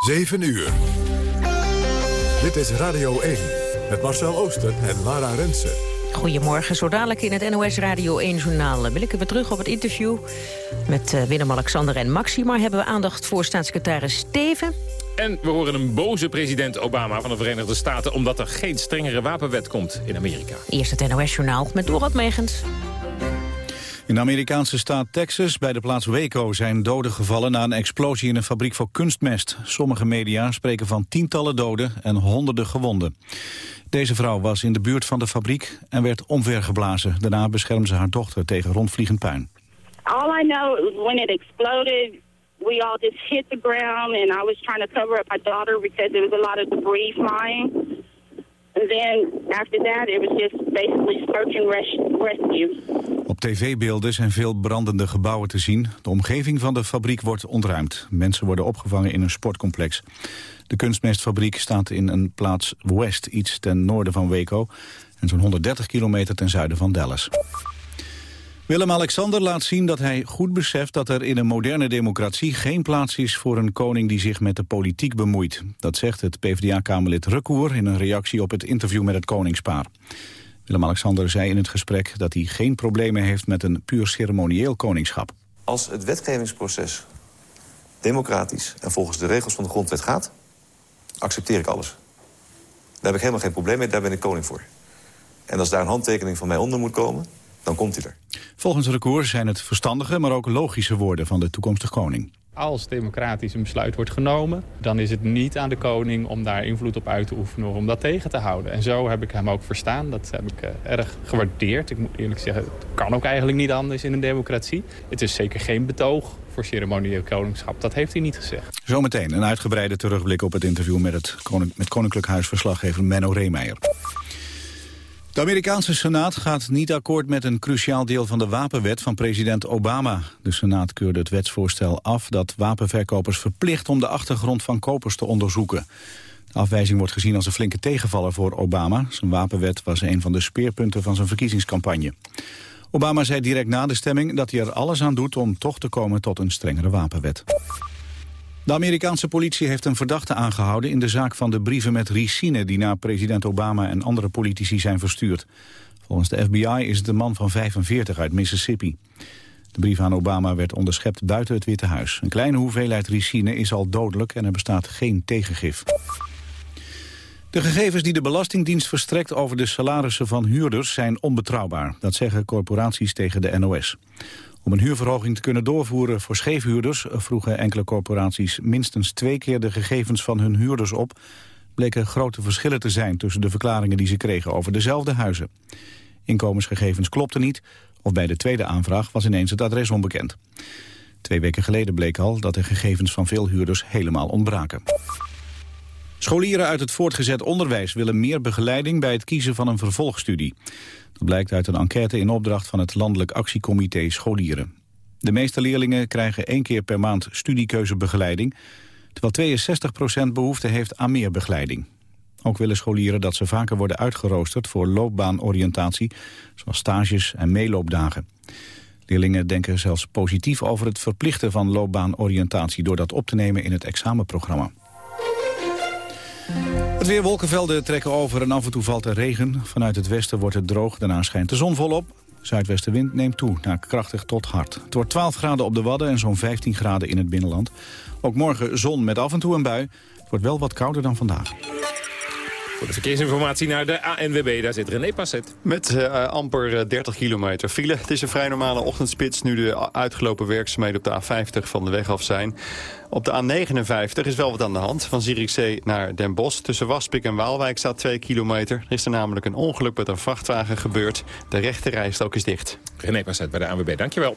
7 uur. Dit is Radio 1 met Marcel Oosten en Lara Rensen. Goedemorgen, zo dadelijk in het NOS Radio 1-journaal. Blikken we terug op het interview met uh, Willem-Alexander en Maxima. Hebben we aandacht voor staatssecretaris Steven. En we horen een boze president Obama van de Verenigde Staten... omdat er geen strengere wapenwet komt in Amerika. Eerst het NOS-journaal met Dorot Megens. In de Amerikaanse staat Texas, bij de plaats Waco, zijn doden gevallen na een explosie in een fabriek voor kunstmest. Sommige media spreken van tientallen doden en honderden gewonden. Deze vrouw was in de buurt van de fabriek en werd omvergeblazen. Daarna beschermde ze haar dochter tegen rondvliegend puin. All I know when it exploded, we all just hit the ground and I was trying to cover up my daughter because there was a lot of debris flying. And then after that it was just basically search and rescue. Tv-beelden zijn veel brandende gebouwen te zien. De omgeving van de fabriek wordt ontruimd. Mensen worden opgevangen in een sportcomplex. De kunstmestfabriek staat in een plaats West, iets ten noorden van Waco... en zo'n 130 kilometer ten zuiden van Dallas. Willem-Alexander laat zien dat hij goed beseft dat er in een moderne democratie geen plaats is voor een koning die zich met de politiek bemoeit. Dat zegt het PvdA-kamerlid Recour in een reactie op het interview met het koningspaar. Willem-Alexander zei in het gesprek dat hij geen problemen heeft met een puur ceremonieel koningschap. Als het wetgevingsproces democratisch en volgens de regels van de grondwet gaat, accepteer ik alles. Daar heb ik helemaal geen probleem mee, daar ben ik koning voor. En als daar een handtekening van mij onder moet komen, dan komt hij er. Volgens de recours zijn het verstandige, maar ook logische woorden van de toekomstige koning. Als democratisch een besluit wordt genomen, dan is het niet aan de koning om daar invloed op uit te oefenen of om dat tegen te houden. En zo heb ik hem ook verstaan. Dat heb ik uh, erg gewaardeerd. Ik moet eerlijk zeggen, het kan ook eigenlijk niet anders in een democratie. Het is zeker geen betoog voor ceremonieel koningschap. Dat heeft hij niet gezegd. Zometeen een uitgebreide terugblik op het interview met het met Koninklijk Huisverslaggever Menno Reemeijer. De Amerikaanse Senaat gaat niet akkoord met een cruciaal deel van de wapenwet van president Obama. De Senaat keurde het wetsvoorstel af dat wapenverkopers verplicht om de achtergrond van kopers te onderzoeken. De afwijzing wordt gezien als een flinke tegenvaller voor Obama. Zijn wapenwet was een van de speerpunten van zijn verkiezingscampagne. Obama zei direct na de stemming dat hij er alles aan doet om toch te komen tot een strengere wapenwet. De Amerikaanse politie heeft een verdachte aangehouden in de zaak van de brieven met ricine die naar president Obama en andere politici zijn verstuurd. Volgens de FBI is het een man van 45 uit Mississippi. De brief aan Obama werd onderschept buiten het Witte Huis. Een kleine hoeveelheid ricine is al dodelijk en er bestaat geen tegengif. De gegevens die de Belastingdienst verstrekt over de salarissen van huurders zijn onbetrouwbaar. Dat zeggen corporaties tegen de NOS. Om een huurverhoging te kunnen doorvoeren voor scheefhuurders... vroegen enkele corporaties minstens twee keer de gegevens van hun huurders op. Bleken grote verschillen te zijn tussen de verklaringen die ze kregen over dezelfde huizen. Inkomensgegevens klopten niet, of bij de tweede aanvraag was ineens het adres onbekend. Twee weken geleden bleek al dat de gegevens van veel huurders helemaal ontbraken. Scholieren uit het voortgezet onderwijs willen meer begeleiding bij het kiezen van een vervolgstudie. Dat blijkt uit een enquête in opdracht van het Landelijk Actiecomité Scholieren. De meeste leerlingen krijgen één keer per maand studiekeuzebegeleiding... terwijl 62% behoefte heeft aan meer begeleiding. Ook willen scholieren dat ze vaker worden uitgeroosterd voor loopbaanoriëntatie... zoals stages en meeloopdagen. Leerlingen denken zelfs positief over het verplichten van loopbaanoriëntatie... door dat op te nemen in het examenprogramma. Het weer wolkenvelden trekken over en af en toe valt er regen. Vanuit het westen wordt het droog, daarna schijnt de zon volop. Zuidwestenwind neemt toe, naar krachtig tot hard. Het wordt 12 graden op de Wadden en zo'n 15 graden in het binnenland. Ook morgen zon met af en toe een bui. Het wordt wel wat kouder dan vandaag. Voor de verkeersinformatie naar de ANWB, daar zit René Passet. Met uh, amper 30 eh, kilometer file. Het is een vrij normale ochtendspits nu de uitgelopen werkzaamheden op de A50 van de weg af zijn. Op de A59 is wel wat aan de hand. Van Zierikzee naar Den Bosch. Tussen Waspik en Waalwijk staat 2 kilometer. Er is er namelijk een ongeluk met een vrachtwagen gebeurd. De rechte rijstrook is dicht. René Passet bij de ANWB, dankjewel.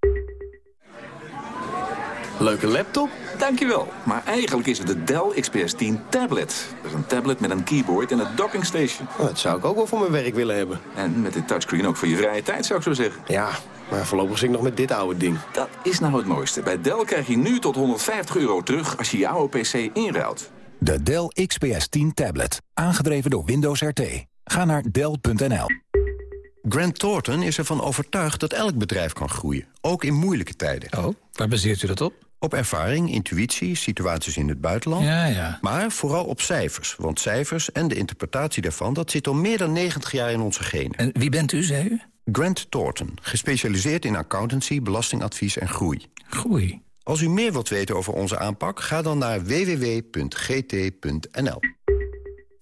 Leuke laptop? Dankjewel. Maar eigenlijk is het de Dell XPS 10 tablet. Dat is een tablet met een keyboard en een docking station. Oh, dat zou ik ook wel voor mijn werk willen hebben. En met dit touchscreen ook voor je vrije tijd, zou ik zo zeggen. Ja, maar voorlopig zit ik nog met dit oude ding. Dat is nou het mooiste. Bij Dell krijg je nu tot 150 euro terug als je je oude PC inruilt. De Dell XPS 10 tablet. Aangedreven door Windows RT. Ga naar Dell.nl. Grant Thornton is ervan overtuigd dat elk bedrijf kan groeien. Ook in moeilijke tijden. Oh, waar baseert u dat op? Op ervaring, intuïtie, situaties in het buitenland. Ja, ja. Maar vooral op cijfers. Want cijfers en de interpretatie daarvan... dat zit al meer dan 90 jaar in onze genen. En wie bent u, zei u? Grant Thornton, gespecialiseerd in accountancy, belastingadvies en groei. Groei. Als u meer wilt weten over onze aanpak, ga dan naar www.gt.nl.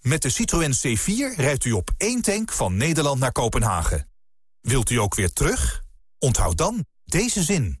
Met de Citroën C4 rijdt u op één tank van Nederland naar Kopenhagen. Wilt u ook weer terug? Onthoud dan deze zin.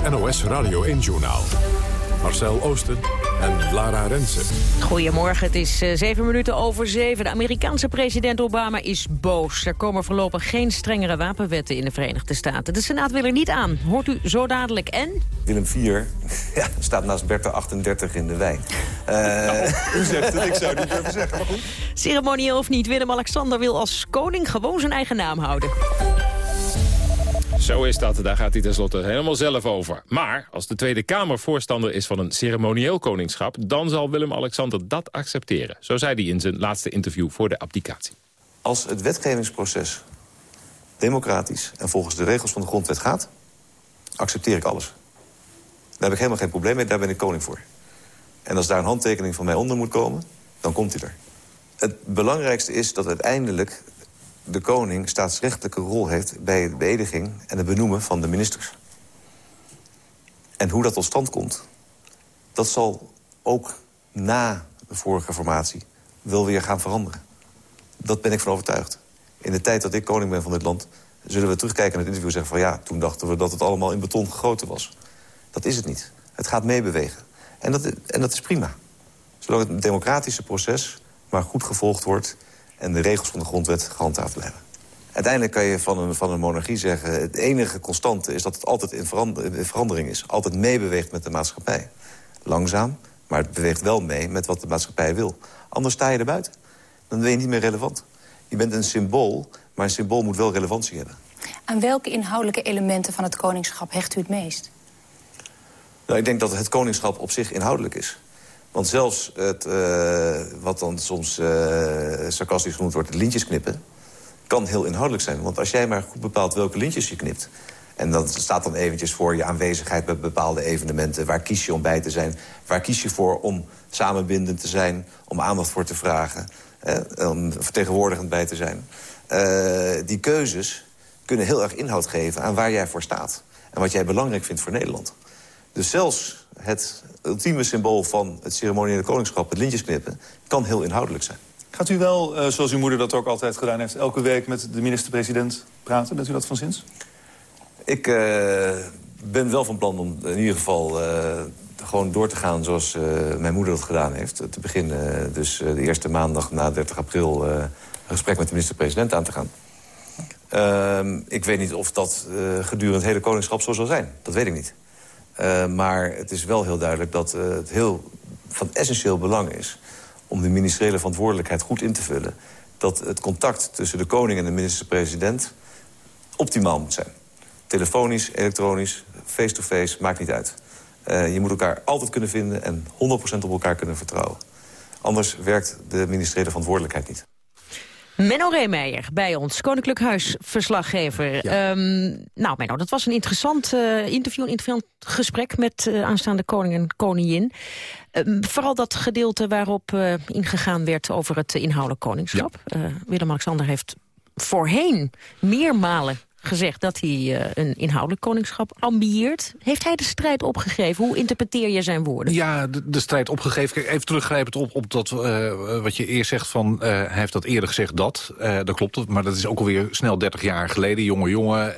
Het NOS Radio 1-journaal. Marcel Oosten en Lara Rensen. Goedemorgen, het is uh, zeven minuten over zeven. De Amerikaanse president Obama is boos. Er komen voorlopig geen strengere wapenwetten in de Verenigde Staten. De Senaat wil er niet aan. Hoort u zo dadelijk en? Willem IV ja, staat naast Bertha 38 in de wijn. Uh, nou, u zegt het, ik zou niet durven zeggen, maar goed. Ceremonieel of niet, Willem-Alexander wil als koning gewoon zijn eigen naam houden. Zo is dat, daar gaat hij tenslotte helemaal zelf over. Maar als de Tweede Kamer voorstander is van een ceremonieel koningschap... dan zal Willem-Alexander dat accepteren. Zo zei hij in zijn laatste interview voor de abdicatie. Als het wetgevingsproces democratisch en volgens de regels van de grondwet gaat... accepteer ik alles. Daar heb ik helemaal geen probleem mee, daar ben ik koning voor. En als daar een handtekening van mij onder moet komen, dan komt hij er. Het belangrijkste is dat uiteindelijk de koning staatsrechtelijke rol heeft... bij de beëdiging en het benoemen van de ministers. En hoe dat tot stand komt... dat zal ook na de vorige formatie wel weer gaan veranderen. Dat ben ik van overtuigd. In de tijd dat ik koning ben van dit land... zullen we terugkijken naar het interview en zeggen van... ja, toen dachten we dat het allemaal in beton gegoten was. Dat is het niet. Het gaat meebewegen. En dat, en dat is prima. Zolang het democratische proces maar goed gevolgd wordt en de regels van de grondwet gehandhaafd blijven. Uiteindelijk kan je van een, van een monarchie zeggen... het enige constante is dat het altijd in, verandering is. Altijd meebeweegt met de maatschappij. Langzaam, maar het beweegt wel mee met wat de maatschappij wil. Anders sta je er buiten. Dan ben je niet meer relevant. Je bent een symbool, maar een symbool moet wel relevantie hebben. Aan welke inhoudelijke elementen van het koningschap hecht u het meest? Nou, ik denk dat het koningschap op zich inhoudelijk is. Want zelfs het, uh, wat dan soms uh, sarcastisch genoemd wordt, lintjes knippen... kan heel inhoudelijk zijn. Want als jij maar goed bepaalt welke lintjes je knipt... en dat staat dan eventjes voor je aanwezigheid bij bepaalde evenementen... waar kies je om bij te zijn? Waar kies je voor om samenbindend te zijn? Om aandacht voor te vragen? om vertegenwoordigend bij te zijn? Die keuzes kunnen heel erg inhoud geven aan waar jij voor staat. En wat jij belangrijk vindt voor Nederland. Dus zelfs het ultieme symbool van het ceremoniële koningschap... het lintjes knippen, kan heel inhoudelijk zijn. Gaat u wel, uh, zoals uw moeder dat ook altijd gedaan heeft... elke week met de minister-president praten? Bent u dat van zins? Ik uh, ben wel van plan om in ieder geval uh, gewoon door te gaan... zoals mijn moeder dat gedaan heeft. Te beginnen dus de eerste maandag na 30 april... een gesprek met de minister-president aan te gaan. Ehm, ik weet niet of dat gedurende het hele koningschap zo zal zijn. Dat weet ik niet. Uh, maar het is wel heel duidelijk dat uh, het heel van essentieel belang is... om de ministeriële verantwoordelijkheid goed in te vullen... dat het contact tussen de koning en de minister-president optimaal moet zijn. Telefonisch, elektronisch, face-to-face, maakt niet uit. Uh, je moet elkaar altijd kunnen vinden en 100% op elkaar kunnen vertrouwen. Anders werkt de ministeriële verantwoordelijkheid niet. Menno Reemeijer bij ons, Koninklijk Huis-verslaggever. Ehm, nou Menno, dat was een interessant eh, interview, een interessant gesprek... met uh, aanstaande koning en koningin. Ehm, vooral dat gedeelte waarop uh, ingegaan werd over het inhoudelijk koningschap. Willem-Alexander heeft voorheen meermalen gezegd dat hij uh, een inhoudelijk koningschap ambieert. Heeft hij de strijd opgegeven? Hoe interpreteer je zijn woorden? Ja, de, de strijd opgegeven. Kijk, even teruggrijpend op, op dat, uh, wat je eerst zegt van... Uh, hij heeft dat eerder gezegd dat. dat klopt, maar dat is ook alweer snel 30 jaar geleden. Jonge jongen.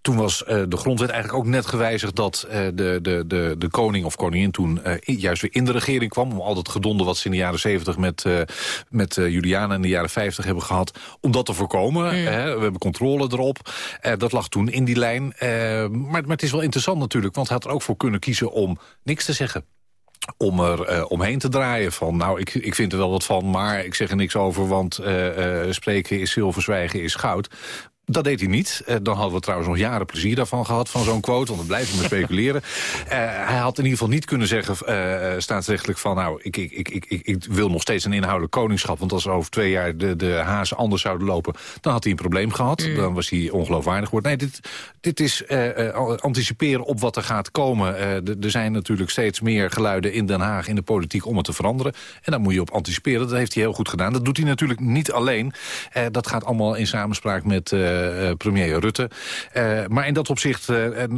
toen was de grondwet eigenlijk ook net gewijzigd... dat de, de, de, de koning of koningin toen juist weer in de regering kwam... om al dat gedonde wat ze in de jaren 70 met, met Juliana in de jaren 50 hebben gehad... om dat te voorkomen. Mm. we hebben controle erop. Uh, dat lag toen in die lijn. Uh, maar, maar het is wel interessant natuurlijk, want hij had er ook voor kunnen kiezen om niks te zeggen om er uh, omheen te draaien van... nou, ik, ik vind er wel wat van, maar ik zeg er niks over... want spreken is zilver, zwijgen is goud. Dat deed hij niet. Uh, dan hadden we trouwens nog jaren plezier daarvan gehad, van zo'n quote. Want dan blijven we speculeren. Uh, hij had in ieder geval niet kunnen zeggen, uh, staatsrechtelijk van... nou, ik, ik, ik, ik, ik wil nog steeds een inhoudelijk koningschap. Want als er over twee jaar de, de hazen anders zouden lopen... dan had hij een probleem gehad. Mm. Dan was hij ongeloofwaardig geworden. Nee, dit, dit is anticiperen op wat er gaat komen. er zijn natuurlijk steeds meer geluiden in Den Haag, in de politiek... om het te veranderen. En daar moet je op anticiperen. Dat heeft hij heel goed gedaan. Dat doet hij natuurlijk niet alleen. dat gaat allemaal in samenspraak met... Uh, premier Rutte. Uh, maar in dat opzicht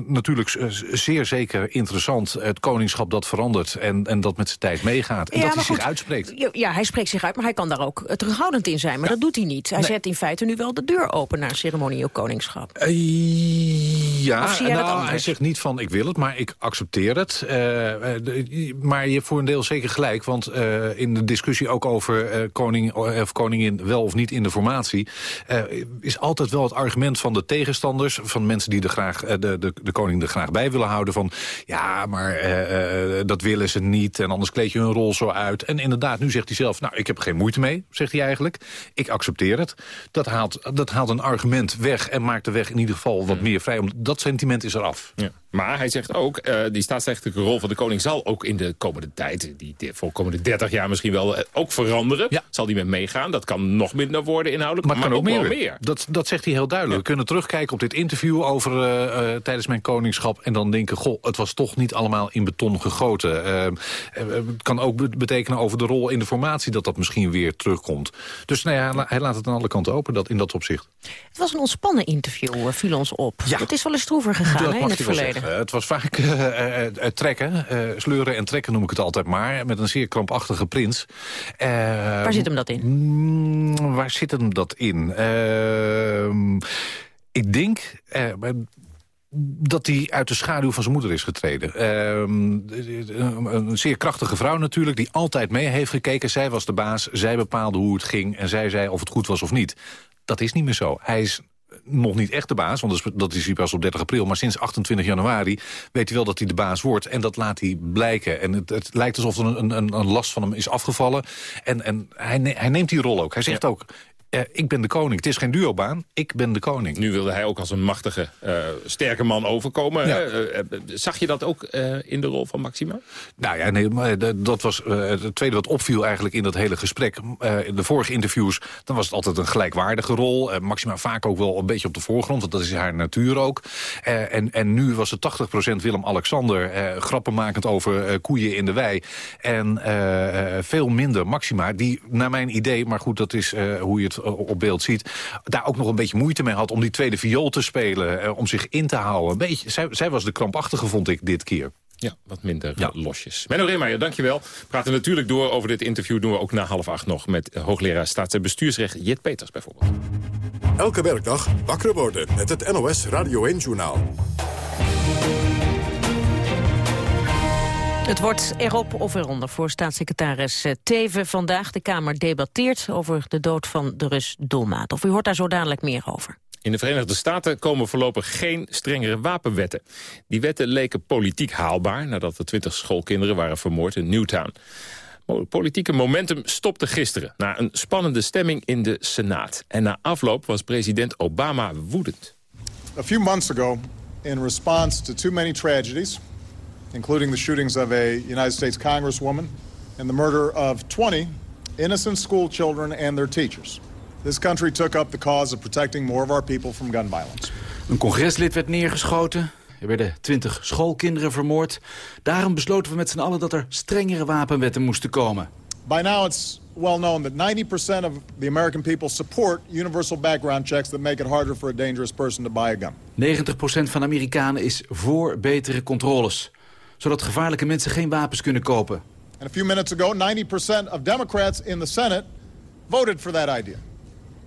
natuurlijk zeer zeker interessant... het koningschap dat verandert en, en dat met zijn tijd meegaat. En ja, dat hij goed, zich uitspreekt. Ja, hij spreekt zich uit, maar hij kan daar ook terughoudend in zijn. Maar ja. dat doet hij niet. Hij nee. zet in feite nu wel de deur open naar ceremonieel koningschap. ja, nou, hij zegt niet van ik wil het, maar ik accepteer het. De, maar je hebt voor een deel zeker gelijk. Want in de discussie ook over koning of koningin wel of niet in de formatie... is altijd wel het argument van de tegenstanders... van mensen die de, graag, de, de, de koning er graag bij willen houden... van ja, maar uh, dat willen ze niet en anders kleed je hun rol zo uit. En inderdaad, nu zegt hij zelf, nou, ik heb er geen moeite mee, zegt hij eigenlijk. Ik accepteer het. Dat haalt, dat haalt een argument weg en maakt de weg in ieder geval wat meer vrij. Dat sentiment is eraf. Ja. Maar hij zegt ook, uh, die staatsrechtelijke rol van de koning... zal ook in de komende tijd, die voor de komende 30 jaar misschien wel... ook veranderen. Ja. Zal die met meegaan. Dat kan nog minder worden inhoudelijk, maar, maar kan ook, ook meer. meer. Dat, dat zegt hij heel duidelijk. Ja. We kunnen terugkijken op dit interview over uh, uh, tijdens mijn koningschap... en dan denken, goh, het was toch niet allemaal in beton gegoten. Uh, het kan ook betekenen over de rol in de formatie... dat dat misschien weer terugkomt. Dus nou ja, hij laat het aan alle kanten open dat, in dat opzicht. Het was een ontspannen interview, viel ons op. Ja. Het is wel eens troever gegaan hè, in het verleden. Het was vaak trekken, sleuren en trekken noem ik het altijd maar... met een zeer krampachtige prins. waar zit hem dat in? Mm, waar zit hem dat in? ik denk dat hij uit de schaduw van zijn moeder is getreden. Uh, een zeer krachtige vrouw natuurlijk, die altijd mee heeft gekeken. Zij was de baas, zij bepaalde hoe het ging... en zij zei of het goed was of niet. Dat is niet meer zo. Hij is nog niet echt de baas, want dat is hij pas op 30 april... maar sinds 28 januari weet hij wel dat hij de baas wordt. En dat laat hij blijken. En het, het lijkt alsof er een, een, een, last van hem is afgevallen. En, en hij, hij neemt die rol ook. Hij zegt ja. ook, uh, ik ben de koning. Het is geen duobaan, ik ben de koning. Nu wilde hij ook als een machtige, uh, sterke man overkomen. Ja. Uh, zag je dat ook in de rol van Maxima? Nou ja, nee, maar dat was het tweede wat opviel eigenlijk in dat hele gesprek. in de vorige interviews, dan was het altijd een gelijkwaardige rol. Maxima vaak ook wel een beetje op de voorgrond, want dat is haar natuur ook. en, en nu was het 80% Willem-Alexander, grappenmakend over koeien in de wei. En veel minder Maxima, die naar mijn idee, maar goed, dat is hoe je het op beeld ziet... daar ook nog een beetje moeite mee had om die tweede viool te spelen... Eh, om zich in te houden. Een beetje, zij, zij was de krampachtige, vond ik, dit keer. Ja, wat minder ja. losjes. Menno Reemeijer, dankjewel. We praten natuurlijk door over dit interview. Doen we ook na half acht nog met hoogleraar staats- en bestuursrecht Jit Peters bijvoorbeeld. Elke werkdag wakker worden met het NOS Radio 1-journaal. Het wordt erop of eronder voor staatssecretaris eh, Teven vandaag. De Kamer debatteert over de dood van de Rus Dolmaat. Of u hoort daar zo dadelijk meer over. In de Verenigde Staten komen voorlopig geen strengere wapenwetten. Die wetten leken politiek haalbaar nadat de twintig schoolkinderen waren vermoord in Newtown. Het politieke momentum stopte gisteren na een spannende stemming in de Senaat. En na afloop was president Obama woedend. A few months ago, in response to too many tragedies including the shootings of a United States Congresswoman and the murder of 20 innocent school children and their teachers. This country took up the cause of protecting more of our people from gun violence. Een congreslid werd neergeschoten. Er werden twintig schoolkinderen vermoord. Daarom besloten we met z'n allen dat er strengere wapenwetten moesten komen. By now it's well known that 90% of the American people support universal background checks that make it harder for a dangerous person to buy a gun. 90% van Amerikanen is voor betere controles. Zodat gevaarlijke mensen geen wapens kunnen kopen. And a few minutes ago, 90% of Democrats in the Senate voted for that idea.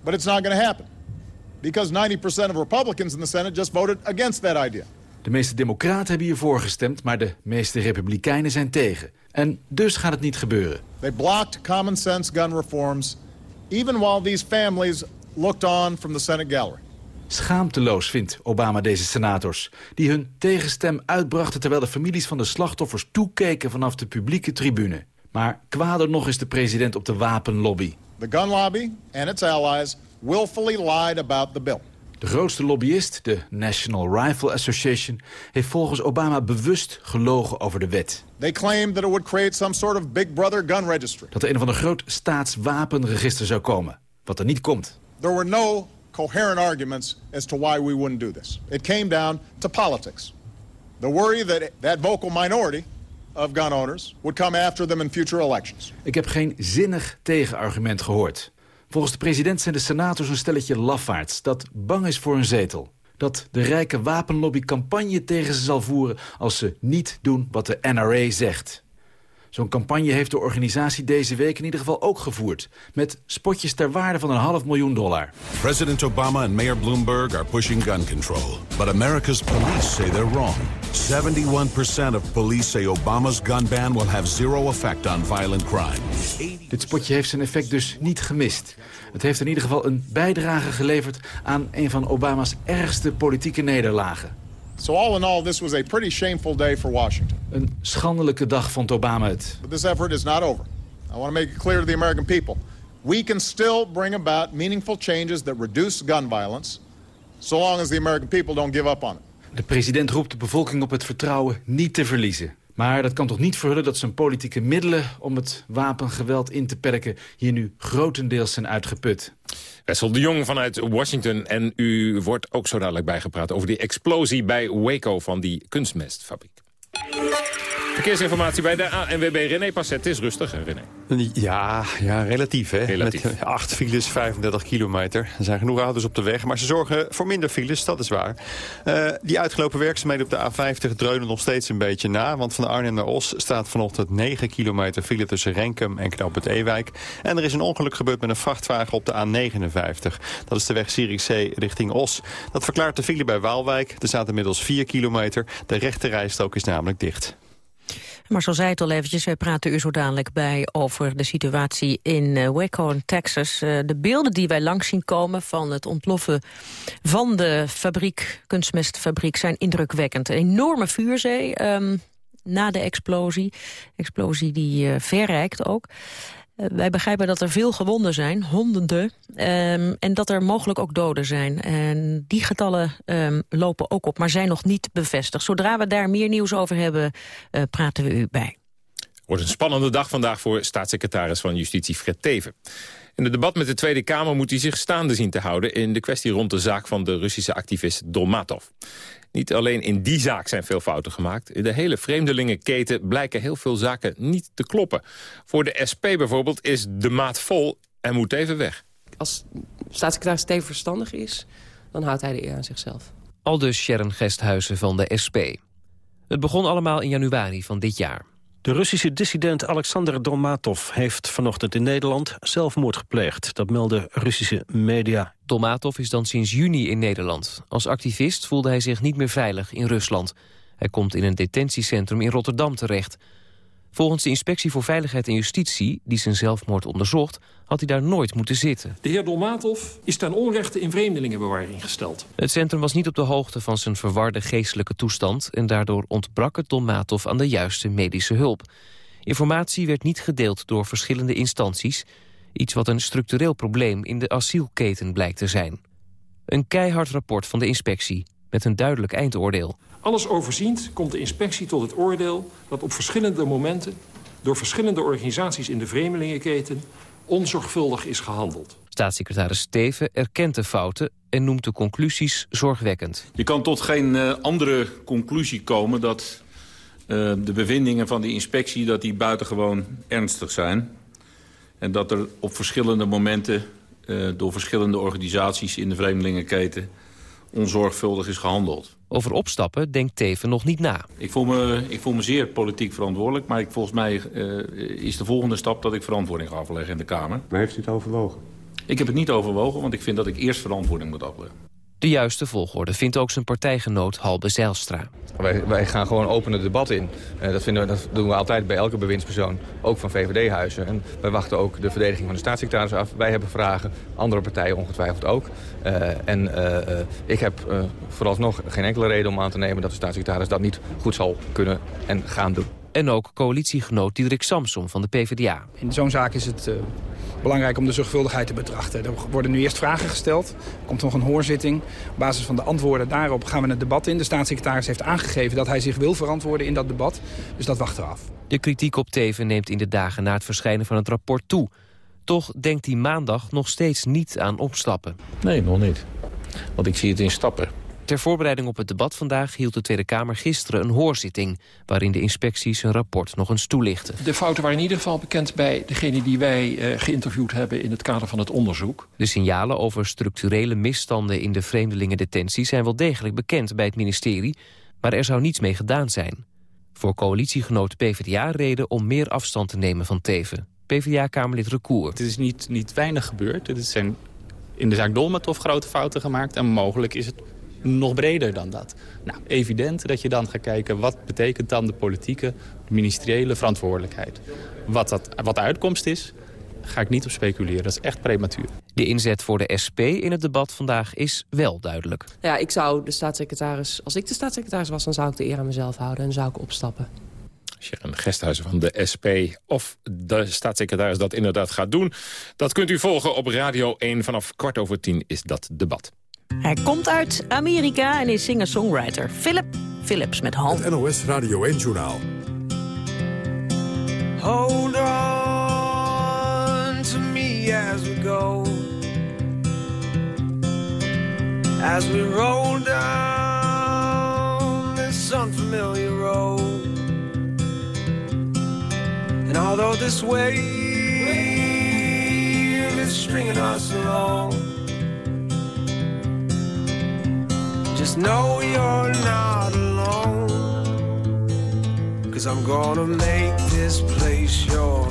But it's not going to happen. Because 90% of Republicans in the Senate just voted against that idea. De meeste democraten hebben hiervoor gestemd, maar de meeste republikeinen zijn tegen. En dus gaat het niet gebeuren. They blocked common sense gun reforms, even while these families looked on from the Senate gallery. Schaamteloos vindt Obama deze senators... die hun tegenstem uitbrachten terwijl de families van de slachtoffers toekeken vanaf de publieke tribune. Maar kwader nog is de president op de wapenlobby. The gun lobby and its allies willfully lied about the bill. De grootste lobbyist, de National Rifle Association... heeft volgens Obama bewust gelogen over de wet. They claimed that it would create some sort of big brother gun registry. Dat er een of ander groot staatswapenregister zou komen. Wat er niet komt. There were no coherent arguments as to why we wouldn't do this. It came down to politics. The worry that that vocal minority of gun owners would come after them in future elections. Ik heb geen zinnig tegenargument gehoord. Volgens de president zijn de senators een stelletje lafaards... dat bang is voor een zetel. Dat de rijke wapenlobby campagne tegen ze zal voeren... als ze niet doen wat de NRA zegt. Zo'n campagne heeft de organisatie deze week in ieder geval ook gevoerd. Met spotjes ter waarde van een half miljoen dollar. President Obama and Mayor Bloomberg are pushing gun control. But America's police say they're wrong. 71% of police say Obama's gun ban will have zero effect on violent crime. Dit spotje heeft zijn effect dus niet gemist. Het heeft in ieder geval een bijdrage geleverd aan een van Obama's ergste politieke nederlagen. So all in all, this was a pretty shameful day for Washington. Een schandelijke dag vond Obama het. But this effort is not over. I want to make it clear to the American people. We can still bring about meaningful changes that reduce gun violence... so long as the American people don't give up on it. De president roept de bevolking op het vertrouwen niet te verliezen. Maar dat kan toch niet verhullen dat zijn politieke middelen... om het wapengeweld in te perken hier nu grotendeels zijn uitgeput. Wessel de Jong vanuit Washington. En u wordt ook zo dadelijk bijgepraat over die explosie bij Waco van die kunstmestfabriek. Verkeersinformatie bij de ANWB René Passet. Is rustig, hè, René? Ja, ja relatief. Hè? Relatief. Met 8 files, 35 kilometer. Er zijn genoeg auto's op de weg, maar ze zorgen voor minder files, dat is waar. Eh, die uitgelopen werkzaamheden op de A50 dreunen nog steeds een beetje na. Want van Arnhem naar Os staat vanochtend 9 kilometer file tussen Renkum en Knoop het Ewijk. En er is een ongeluk gebeurd met een vrachtwagen op de A59. Dat is de weg Zierikzee richting Os. Dat verklaart de file bij Waalwijk. Er staat inmiddels 4 kilometer. De rechte rijstrook is namelijk dicht. Marcel zei het al eventjes, wij praten u zo dadelijk bij over de situatie in uh, Waco, Texas. Uh, de beelden die wij langs zien komen van het ontploffen van de fabriek, kunstmestfabriek, zijn indrukwekkend. Een enorme vuurzee um, na de explosie. Explosie die uh, verrijkt ook. Wij begrijpen dat er veel gewonden zijn, honderden, um, en dat er mogelijk ook doden zijn. En die getallen um, lopen ook op, maar zijn nog niet bevestigd. Zodra we daar meer nieuws over hebben, uh, praten we u bij. Wordt een spannende dag vandaag voor staatssecretaris van Justitie Fred Teven. In het debat met de Tweede Kamer moet hij zich staande zien te houden... in de kwestie rond de zaak van de Russische activist Dolmatov. Niet alleen in die zaak zijn veel fouten gemaakt. In de hele vreemdelingenketen blijken heel veel zaken niet te kloppen. Voor de SP bijvoorbeeld is de maat vol en moet even weg. Als staatssecretaris Teven verstandig is, dan houdt hij de eer aan zichzelf. Aldus Sharon Gesthuizen van de SP. Het begon allemaal in januari van dit jaar. De Russische dissident Alexander Dolmatov heeft vanochtend in Nederland zelfmoord gepleegd. Dat melden Russische media. Dolmatov is dan sinds juni in Nederland. Als activist voelde hij zich niet meer veilig in Rusland. Hij komt in een detentiecentrum in Rotterdam terecht. Volgens de Inspectie voor Veiligheid en Justitie, die zijn zelfmoord onderzocht, had hij daar nooit moeten zitten. De heer Dolmatov is ten onrechte in vreemdelingenbewaring gesteld. Het centrum was niet op de hoogte van zijn verwarde geestelijke toestand... en daardoor ontbrak het Dolmatov aan de juiste medische hulp. Informatie werd niet gedeeld door verschillende instanties... iets wat een structureel probleem in de asielketen blijkt te zijn. Een keihard rapport van de inspectie, met een duidelijk eindoordeel. Alles overziend komt de inspectie tot het oordeel dat op verschillende momenten door verschillende organisaties in de vreemdelingenketen onzorgvuldig is gehandeld. Staatssecretaris Steven erkent de fouten en noemt de conclusies zorgwekkend. Je kan tot geen uh, andere conclusie komen dat uh, de bevindingen van de inspectie... dat die buitengewoon ernstig zijn. En dat er op verschillende momenten uh, door verschillende organisaties in de vreemdelingenketen onzorgvuldig is gehandeld. Over opstappen denkt Teven nog niet na. Ik voel me, ik voel me zeer politiek verantwoordelijk... maar ik, volgens mij uh, is de volgende stap dat ik verantwoording ga afleggen in de Kamer. Maar heeft u het overwogen? Ik heb het niet overwogen, want ik vind dat ik eerst verantwoording moet afleggen. De juiste volgorde vindt ook zijn partijgenoot Halbe Zijlstra. Wij, wij gaan gewoon open het debat in. Uh, dat, vinden we, dat doen we altijd bij elke bewindspersoon, ook van VVD-huizen. En wij wachten ook de verdediging van de staatssecretaris af. Wij hebben vragen, andere partijen ongetwijfeld ook. Uh, en uh, ik heb vooralsnog geen enkele reden om aan te nemen... dat de staatssecretaris dat niet goed zal kunnen en gaan doen. En ook coalitiegenoot Diederik Samsom van de PvdA. In zo'n zaak is het belangrijk om de zorgvuldigheid te betrachten. Er worden nu eerst vragen gesteld. Er komt nog een hoorzitting. Op basis van de antwoorden daarop gaan we het debat in. De staatssecretaris heeft aangegeven dat hij zich wil verantwoorden in dat debat. Dus dat wachten we af. De kritiek op Teven neemt in de dagen na het verschijnen van het rapport toe. Toch denkt hij maandag nog steeds niet aan opstappen. Nee, nog niet. Want ik zie het in stappen. Ter voorbereiding op het debat vandaag hield de Tweede Kamer gisteren een hoorzitting... waarin de inspecties een rapport nog eens toelichten. De fouten waren in ieder geval bekend bij degene die wij uh, geïnterviewd hebben... in het kader van het onderzoek. De signalen over structurele misstanden in de vreemdelingendetentie... zijn wel degelijk bekend bij het ministerie, maar er zou niets mee gedaan zijn. Voor coalitiegenoot PvdA reden om meer afstand te nemen van Teven. PvdA-kamerlid Recour. Het is niet, niet weinig gebeurd. Het zijn in de zaak Dolmatov grote fouten gemaakt... en mogelijk is het nog breder dan dat. Nou, evident dat je dan gaat kijken wat betekent dan de politieke, de ministeriële verantwoordelijkheid. Wat, dat, wat de uitkomst is, ga ik niet op speculeren. Dat is echt prematuur. De inzet voor de SP in het debat vandaag is wel duidelijk. Ja, ik zou de staatssecretaris, als ik de staatssecretaris was, dan zou ik de eer aan mezelf houden en zou ik opstappen. Sharon Gesthuizen van de SP of de staatssecretaris dat inderdaad gaat doen. Dat kunt u volgen op Radio 1 vanaf kwart over tien is dat debat. Hij komt uit Amerika en is singer-songwriter. Philip Phillips met Home. Het NOS Radio 1-journaal. Hold on to me as we go As we roll down this unfamiliar road And although this wave is stringing us along Just know you're not alone. Cause I'm gonna make this place your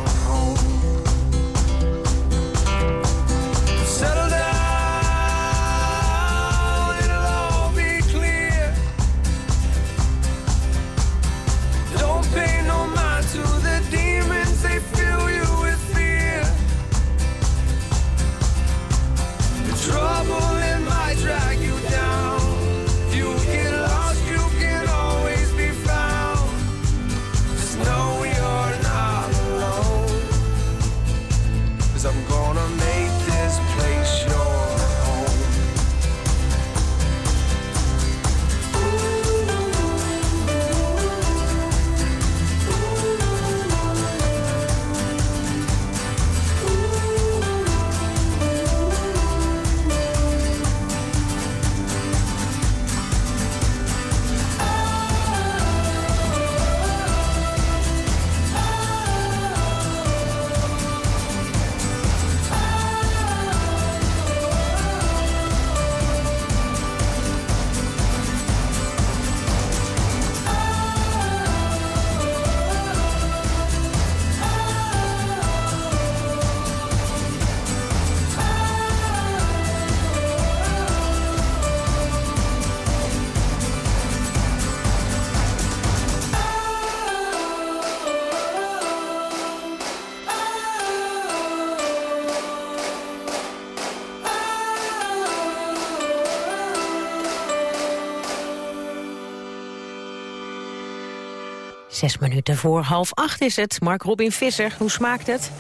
Zes minuten voor half acht is het. Mark Robin Visser, hoe smaakt het?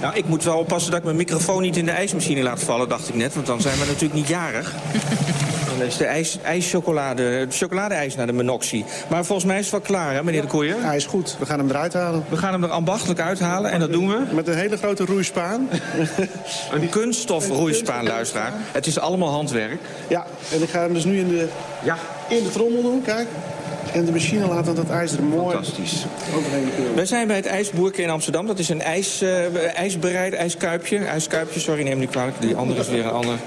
Nou, ik moet wel oppassen dat ik mijn microfoon niet in de ijsmachine laat vallen, dacht ik net. Want dan zijn we natuurlijk niet jarig. dat is de ijs, ijschocolade, de chocoladeijs naar de Menoxie. Maar volgens mij is het wel klaar, hè, meneer de Koeier? Hij is goed. We gaan hem eruit halen. We gaan hem er ambachtelijk uithalen en dat doen we? Met een hele grote roeispaan. een kunststof roeispaan, luisteraar. Het is allemaal handwerk. Ja, en ik ga hem dus nu in de, ja. in de trommel doen, kijk. En de machine laat dan dat ijs er mooi Fantastisch. Wij zijn bij het IJsboerke in Amsterdam. Dat is een ijs, uh, ijsbereid ijskuipje. IJskuipje, sorry, neem me niet kwalijk. Die andere is weer een ander.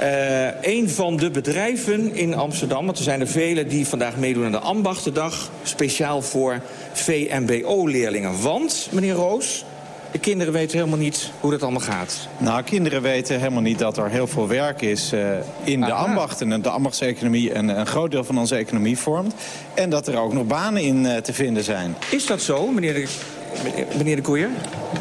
Uh, een van de bedrijven in Amsterdam, want er zijn er vele die vandaag meedoen aan de Ambachtendag. Speciaal voor VMBO-leerlingen. Want, meneer Roos, de kinderen weten helemaal niet hoe dat allemaal gaat. Nou, kinderen weten helemaal niet dat er heel veel werk is uh, in de ambachten. En de ambachtseconomie een, een groot deel van onze economie vormt. En dat er ook nog banen in uh, te vinden zijn. Is dat zo, meneer de, meneer de Koeier?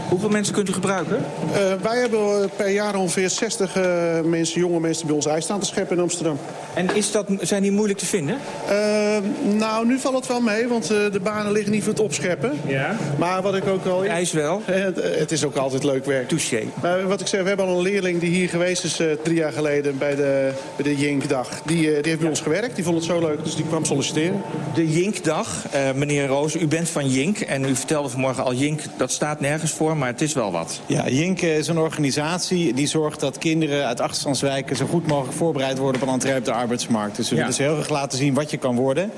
Hoeveel mensen kunt u gebruiken? Uh, wij hebben per jaar ongeveer 60 uh, mensen, jonge mensen bij ons ijs staan te scheppen in Amsterdam. En is dat, zijn die moeilijk te vinden? Uh, nou, nu valt het wel mee, want de banen liggen niet voor het opscheppen. Ja. Maar wat ik ook al... IJs wel. Het, het, is ook altijd leuk werk. Touché. Maar wat ik zeg, we hebben al een leerling die hier geweest is drie jaar geleden bij de, bij de Jinkdag. Die, die heeft bij ons gewerkt, die vond het zo leuk, dus die kwam solliciteren. De Jinkdag, meneer Roos, u bent van Jink en u vertelde vanmorgen al Jink, dat staat nergens voor, maar het is wel wat. Ja, Jink is een organisatie die zorgt dat kinderen uit achterstandswijken zo goed mogelijk voorbereid worden op een entree op de arbeidsmarkt. Dus we ja. willen ze heel graag laten zien wat je kan worden.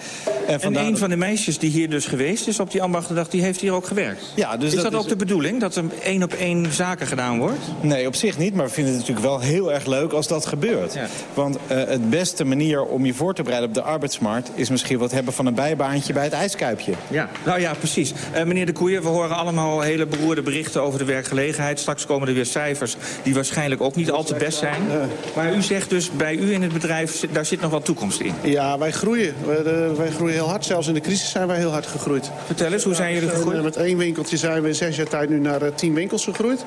En, en een van de meisjes die hier dus geweest is op die ambachtendag, die heeft hier ook gewerkt. Ja, dus is dat, dat ook is... de bedoeling, dat er één op één zaken gedaan wordt? Nee, op zich niet, maar we vinden het natuurlijk wel heel erg leuk als dat gebeurt. Ja. Want uh, het beste manier om je voor te bereiden op de arbeidsmarkt is misschien wat hebben van een bijbaantje bij het ijskuipje. Ja, nou ja, precies. Uh, meneer de Koeien, we horen allemaal hele beroerde berichten over de werkgelegenheid. Straks komen er weer cijfers die waarschijnlijk ook niet al te best zijn. Maar u zegt dus, bij u in het bedrijf, daar zit nog wat toekomst in. Ja, wij groeien. Wij, wij groeien heel hard. Zelfs in de crisis zijn wij heel hard gegroeid. Vertel eens, hoe zijn jullie gegroeid? En met één winkeltje zijn we in zes jaar tijd nu naar uh, tien winkels gegroeid.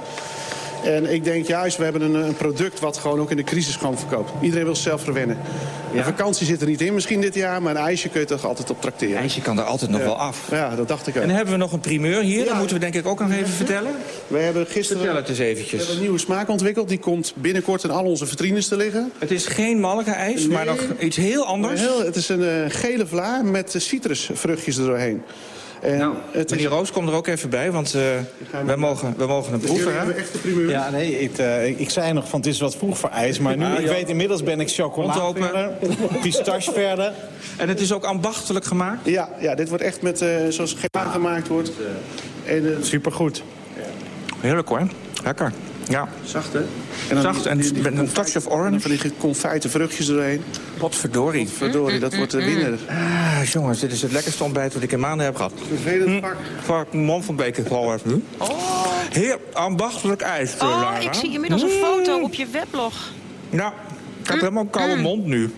En ik denk juist, we hebben een, een, product wat gewoon ook in de crisis gewoon verkoopt. Iedereen wil zelf verwennen. Ja? Vakantie zit er niet in misschien dit jaar, maar een ijsje kun je toch altijd op tracteren. Een ijsje kan er altijd nog wel af. Ja, dat dacht ik ook. En dan hebben we nog een primeur hier, dat moeten we denk ik ook nog even vertellen. We hebben gisteren Vertel het eens eventjes. We hebben een nieuwe smaak ontwikkeld, die komt binnenkort in al onze vitrines te liggen. Het is geen malke-ijs, nee. maar nog iets heel anders. Heel, het is een uh, gele vla met citrusvruchtjes er doorheen. En nou, het meneer is... Roos, kom er ook even bij, want uh, wij, mogen, wij mogen een proeven. Jullie echt de primeur. Ja, nee, ik, uh, ik zei nog van het is wat vroeg voor ijs, maar nu, ah, ik weet inmiddels ben ik chocola verder, pistache verder. En het is ook ambachtelijk gemaakt? Ja, ja dit wordt echt met, uh, zoals het gemaakt wordt. En, Supergoed. Heerlijk hoor, lekker. Ja. Zacht, hè? En Zacht en die, die, die een touch of orange. Van die geconfijte vruchtjes erheen. Potverdorie. Potverdorie, dat wordt de winnaar. Ah, jongens, dit is het lekkerste ontbijt wat ik in maanden heb gehad. Vervelend vak. Vak man van Beek gewoon even nu. Oh. Heer, ambachtelijk ijs. Oh, Lara. ik zie inmiddels een foto op je weblog. Ja, ik heb helemaal een koude mond nu.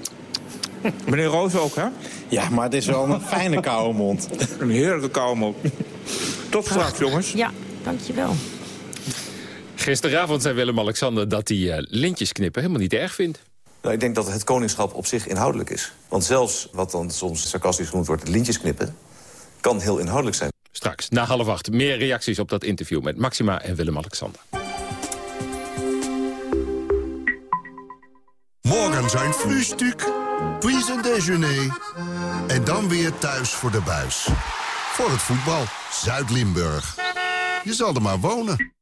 Meneer Roos ook, hè? Ja, maar het is wel een fijne koude mond. Een heerlijke koude mond. Tot straks, jongens. Ja, dankjewel. Gisteravond zei Willem-Alexander dat hij uh, lintjes knippen helemaal niet erg vindt. Nou, ik denk dat het koningschap op zich inhoudelijk is. Want zelfs wat dan soms sarcastisch genoemd wordt, het lintjes knippen... kan heel inhoudelijk zijn. Straks, na half acht, meer reacties op dat interview... met Maxima en Willem-Alexander. Morgen zijn frühstück, puis een déjeuner... en dan weer thuis voor de buis. Voor het voetbal, Zuid-Limburg. Je zal er maar wonen.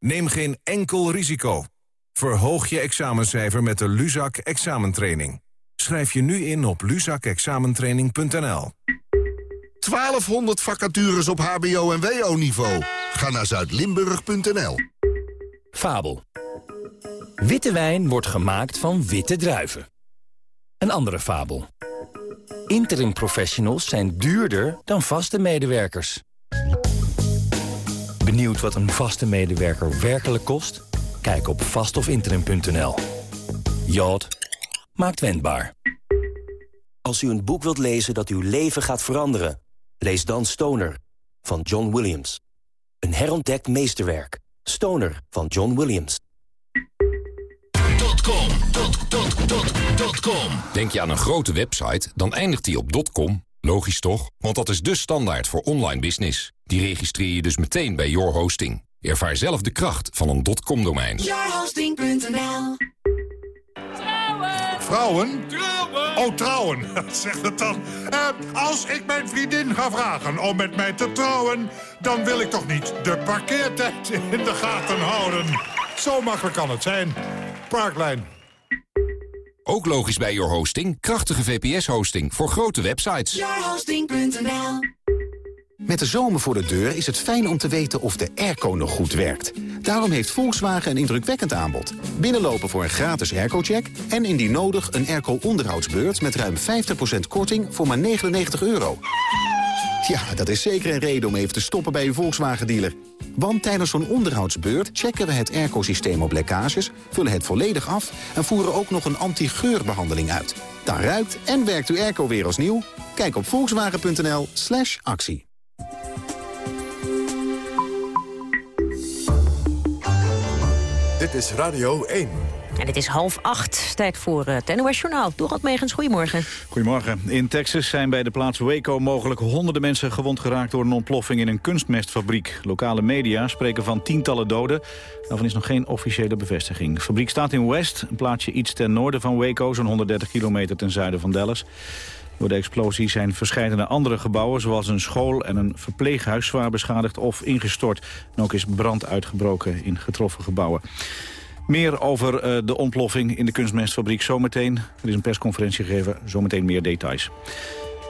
Neem geen enkel risico. Verhoog je examencijfer met de Luzak examentraining. Schrijf je nu in op luzakexamentraining.nl. 1200 vacatures op hbo- en wo-niveau. Ga naar zuidlimburg.nl. Fabel. Witte wijn wordt gemaakt van witte druiven. Een andere fabel. Interim professionals zijn duurder dan vaste medewerkers. Benieuwd wat een vaste medewerker werkelijk kost? Kijk op vastofinterim.nl. Jod maakt wendbaar. Als u een boek wilt lezen dat uw leven gaat veranderen... lees dan Stoner van John Williams. Een herontdekt meesterwerk. Stoner van John Williams. .com, dot, dot, dot, dot .com. Denk je aan een grote website, dan eindigt die op .com. Logisch toch? Want dat is de standaard voor online business. Die registreer je dus meteen bij Your Hosting. Ervaar zelf de kracht van een .com-domein. Yourhosting.nl vrouwen? Trouwen! Oh, trouwen. Zeg het dan. Eh, als ik mijn vriendin ga vragen om met mij te trouwen... dan wil ik toch niet de parkeertijd in de gaten houden. Zo makkelijk kan het zijn. Parklijn. Ook logisch bij Your Hosting. Krachtige VPS-hosting voor grote websites. Yourhosting.nl Met de zomer voor de deur is het fijn om te weten of de airco nog goed werkt. Daarom heeft Volkswagen een indrukwekkend aanbod. Binnenlopen voor een gratis airco-check... en indien nodig een airco-onderhoudsbeurt met ruim 50% korting voor maar 99 euro. Ja, dat is zeker een reden om even te stoppen bij uw Volkswagen-dealer. Want tijdens zo'n onderhoudsbeurt checken we het airco-systeem op lekkages... vullen het volledig af en voeren ook nog een anti-geurbehandeling uit. Dan ruikt en werkt uw airco weer als nieuw. Kijk op volkswagen.nl slash actie. Dit is Radio 1. En het is half acht. Tijd voor het NOS Journaal. Dorot Megens, goedemorgen. Goedemorgen. In Texas zijn bij de plaats Waco mogelijk honderden mensen gewond geraakt door een ontploffing in een kunstmestfabriek. Lokale media spreken van tientallen doden. Daarvan is nog geen officiële bevestiging. De fabriek staat in West, een plaatsje iets ten noorden van Waco, zo'n 130 kilometer ten zuiden van Dallas. Door de explosie zijn verschillende andere gebouwen... zoals een school en een verpleeghuis zwaar beschadigd of ingestort. En ook is brand uitgebroken in getroffen gebouwen. Meer over uh, de ontploffing in de kunstmestfabriek zometeen. Er is een persconferentie gegeven, zometeen meer details.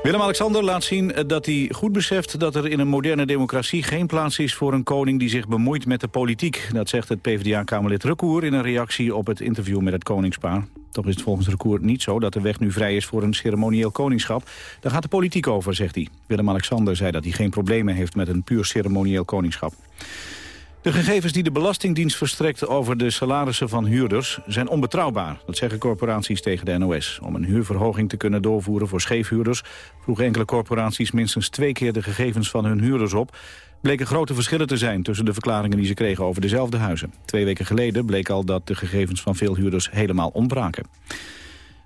Willem-Alexander laat zien dat hij goed beseft dat er in een moderne democratie geen plaats is voor een koning die zich bemoeit met de politiek. Dat zegt het PvdA-kamerlid Recour in een reactie op het interview met het koningspaar. Toch is het volgens Recour niet zo dat de weg nu vrij is voor een ceremonieel koningschap. Daar gaat de politiek over, zegt hij. Willem-Alexander zei dat hij geen problemen heeft met een puur ceremonieel koningschap. De gegevens die de Belastingdienst verstrekt over de salarissen van huurders zijn onbetrouwbaar. Dat zeggen corporaties tegen de NOS. Om een huurverhoging te kunnen doorvoeren voor scheefhuurders... vroegen enkele corporaties minstens twee keer de gegevens van hun huurders op. Bleken grote verschillen te zijn tussen de verklaringen die ze kregen over dezelfde huizen. Twee weken geleden bleek al dat de gegevens van veel huurders helemaal ontbraken.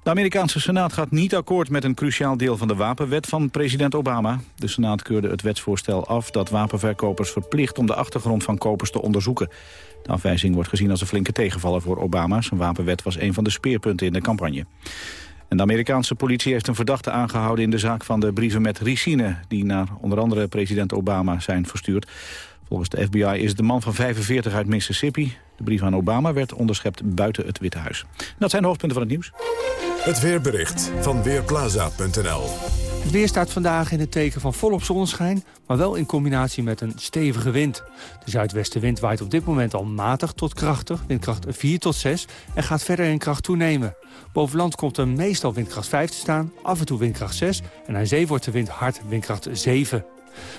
De Amerikaanse Senaat gaat niet akkoord met een cruciaal deel van de wapenwet van president Obama. De Senaat keurde het wetsvoorstel af dat wapenverkopers verplicht om de achtergrond van kopers te onderzoeken. De afwijzing wordt gezien als een flinke tegenvaller voor Obama. Zijn wapenwet was een van de speerpunten in de campagne. En de Amerikaanse politie heeft een verdachte aangehouden in de zaak van de brieven met ricine... die naar onder andere president Obama zijn verstuurd. Volgens de FBI is de man van 45 uit Mississippi. De brief aan Obama werd onderschept buiten het Witte Huis. dat zijn de hoofdpunten van het nieuws. Het weerbericht van Weerplaza.nl Het weer staat vandaag in het teken van volop zonneschijn... maar wel in combinatie met een stevige wind. De zuidwestenwind waait op dit moment al matig tot krachtig, windkracht 4 tot 6... en gaat verder in kracht toenemen. Boven land komt er meestal windkracht 5 te staan, af en toe windkracht 6... en aan zee wordt de wind hard windkracht 7.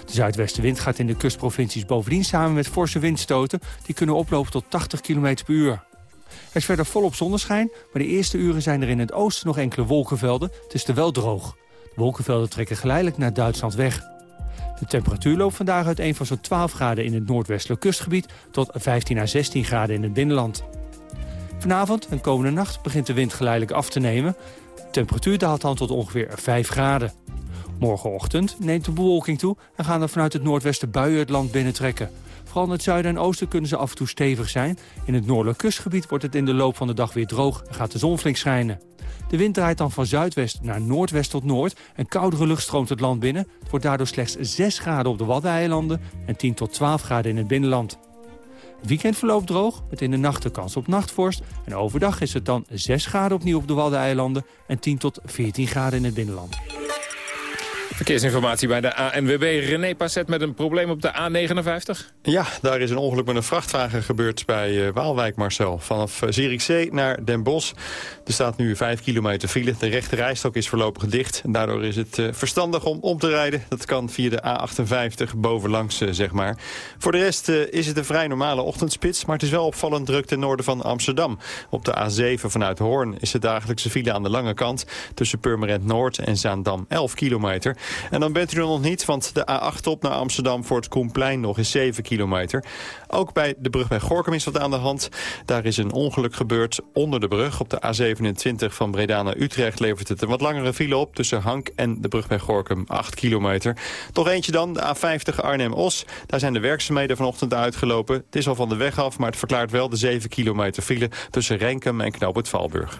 De zuidwestenwind gaat in de kustprovincies bovendien samen met forse windstoten... die kunnen oplopen tot 80 km per uur. Er is verder volop zonneschijn, maar de eerste uren zijn er in het oosten nog enkele wolkenvelden. Het is er wel droog. De wolkenvelden trekken geleidelijk naar Duitsland weg. De temperatuur loopt vandaag uit een van zo'n 12 graden in het noordwestelijk kustgebied... tot 15 à 16 graden in het binnenland. Vanavond en komende nacht begint de wind geleidelijk af te nemen. De temperatuur daalt dan tot ongeveer 5 graden. Morgenochtend neemt de bewolking toe en gaan er vanuit het noordwesten buien het land binnentrekken. Vooral in het zuiden en oosten kunnen ze af en toe stevig zijn. In het noordelijk kustgebied wordt het in de loop van de dag weer droog en gaat de zon flink schijnen. De wind draait dan van zuidwest naar noordwest tot noord en koudere lucht stroomt het land binnen. Het wordt daardoor slechts 6 graden op de Waddeneilanden en 10 tot 12 graden in het binnenland. Het weekend verloopt droog, met in de nacht de kans op nachtvorst. En overdag is het dan 6 graden opnieuw op de Waddeneilanden en 10 tot 14 graden in het binnenland. Verkeersinformatie bij de ANWB. René Passet met een probleem op de A59. Ja, daar is een ongeluk met een vrachtwagen gebeurd bij uh, Waalwijk, Marcel. Vanaf uh, Zierikzee naar Den Bosch. Er staat nu 5 kilometer file. De rechte rijstok is voorlopig dicht. Daardoor is het uh, verstandig om om te rijden. Dat kan via de A58 bovenlangs, zeg maar. Voor de rest is het een vrij normale ochtendspits. Maar het is wel opvallend druk ten noorden van Amsterdam. Op de A7 vanuit Hoorn is de dagelijkse file aan de lange kant. Tussen Purmerend Noord en Zaandam 11 kilometer. En dan bent u er nog niet, want de A8 op naar Amsterdam voor het Koenplein nog eens 7 kilometer. Ook bij de brug bij Gorkum is wat aan de hand. Daar is een ongeluk gebeurd onder de brug. Op de A27 van Breda naar Utrecht levert het een wat langere file op... tussen Hank en de brug bij Gorkum, 8 kilometer. Toch eentje dan, de A50 Arnhem-Os. Daar zijn de werkzaamheden vanochtend uitgelopen. Het is al van de weg af, maar het verklaart wel de 7 kilometer file... tussen Renkum en Knoop het Valburg.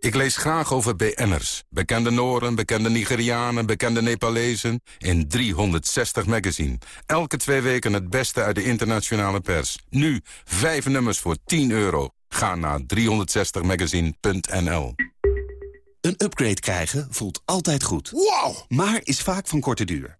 Ik lees graag over BN'ers. Bekende Noren, bekende Nigerianen, bekende Nepalezen. In 360 magazine. Elke twee weken het beste uit de internationale pers. Nu, vijf nummers voor 10 euro. Ga naar 360magazine.nl Een upgrade krijgen voelt altijd goed. Wow! Maar is vaak van korte duur.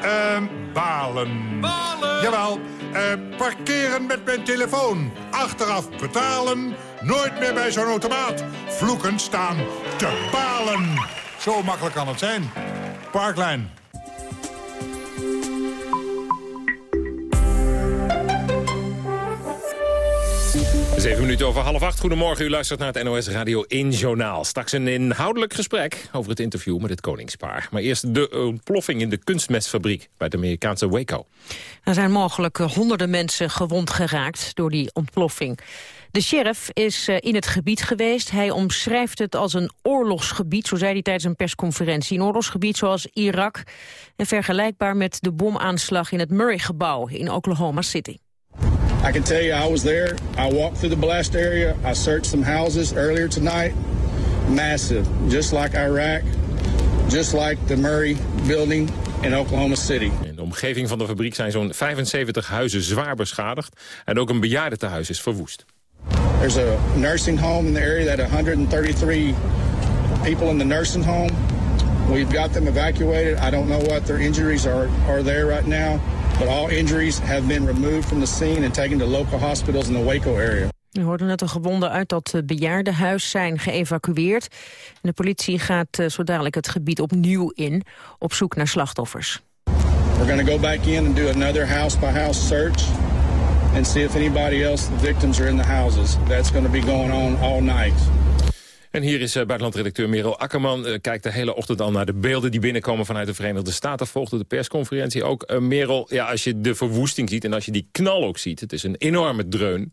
Ehm, balen. Balen. Jawel, eh, parkeren met mijn telefoon. Achteraf betalen. Nooit meer bij zo'n automaat. Vloeken staan te balen. Zo makkelijk kan het zijn. Parklijn. Zeven minuten over half acht. Goedemorgen, u luistert naar het NOS Radio 1 Journaal. Straks een inhoudelijk gesprek over het interview met het koningspaar. Maar eerst de ontploffing in de kunstmestfabriek bij de Amerikaanse Waco. Er zijn mogelijk honderden mensen gewond geraakt door die ontploffing. De sheriff is eh, in het gebied geweest. Hij omschrijft het als een oorlogsgebied, zo zei hij tijdens een persconferentie. Een oorlogsgebied zoals Irak en vergelijkbaar met de bomaanslag in het Murray-gebouw in Oklahoma City. I can tell you I was there. I walked through the blast area. I searched some houses earlier tonight. Massive, just like Iraq, just like the Murray building in Oklahoma City. In de omgeving van de fabriek zijn zo'n 75 huizen zwaar beschadigd. En ook een bejaardentehuis is verwoest. There's a nursing home in the area that 133 people in the nursing home. We've got them evacuated. I don't know what their injuries are, are there right now. But all injuries have been removed from the scene and taken to local hospitals in the Waco area. We hoorden net de gewonden uit dat eh, bejaardenhuis zijn geëvacueerd. De politie gaat eh, zo dadelijk het gebied opnieuw in, op zoek naar slachtoffers. We're going to go back in and do another house-by-house search... and see if anybody else, the victims, are in the houses. That's going to be going on all night. En hier is uh, buitenlandredacteur Merel Akkerman. Uh, kijkt de hele ochtend al naar de beelden die binnenkomen vanuit de Verenigde Staten. Volgde de persconferentie ook. Uh, Merel, ja, als je de verwoesting ziet en als je die knal ook ziet... het is een enorme dreun.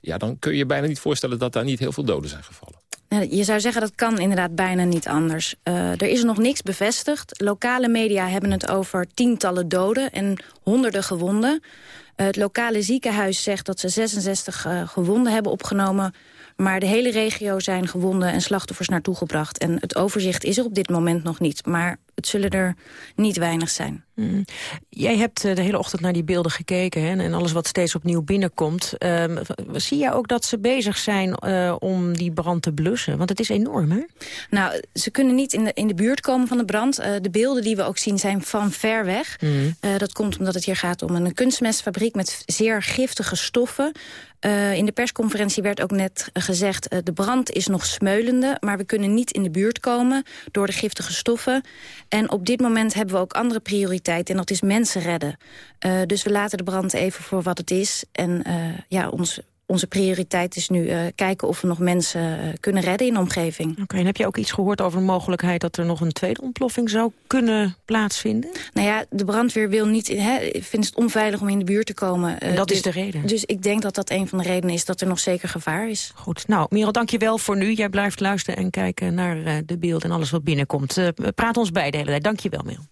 Ja, dan kun je je bijna niet voorstellen dat daar niet heel veel doden zijn gevallen. Je zou zeggen dat kan inderdaad bijna niet anders. Er is nog niks bevestigd. Lokale media hebben het over tientallen doden en honderden gewonden. Het lokale ziekenhuis zegt dat ze 66 uh, gewonden hebben opgenomen... Maar de hele regio zijn gewonden en slachtoffers naartoe gebracht. En het overzicht is er op dit moment nog niet. Maar het zullen er niet weinig zijn. Mm. Jij hebt uh, de hele ochtend naar die beelden gekeken hè, en alles wat steeds opnieuw binnenkomt. Uh, zie jij ook dat ze bezig zijn uh, om die brand te blussen? Want het is enorm, hè? Nou, ze kunnen niet in de, in de buurt komen van de brand. Uh, de beelden die we ook zien zijn van ver weg. Mm. dat komt omdat het hier gaat om een kunstmestfabriek met zeer giftige stoffen. Uh, in de persconferentie werd ook net gezegd... Uh, de brand is nog smeulende, maar we kunnen niet in de buurt komen... door de giftige stoffen. En op dit moment hebben we ook andere prioriteiten... en dat is mensen redden. Uh, dus we laten de brand even voor wat het is. En ja, ons onze prioriteit is nu eh, kijken of we nog mensen eh, kunnen redden in de omgeving. Oké, en heb je ook iets gehoord over de mogelijkheid... dat er nog een tweede ontploffing zou kunnen plaatsvinden? Nou ja, de brandweer wil niet, hè, vindt het onveilig om in de buurt te komen. En dat dus, is de reden? Dus ik denk dat dat een van de redenen is dat er nog zeker gevaar is. Goed, nou, Merel, dank je wel voor nu. Jij blijft luisteren en kijken naar de beeld en alles wat binnenkomt. praat ons bij de hele tijd. Dank je wel, Merel.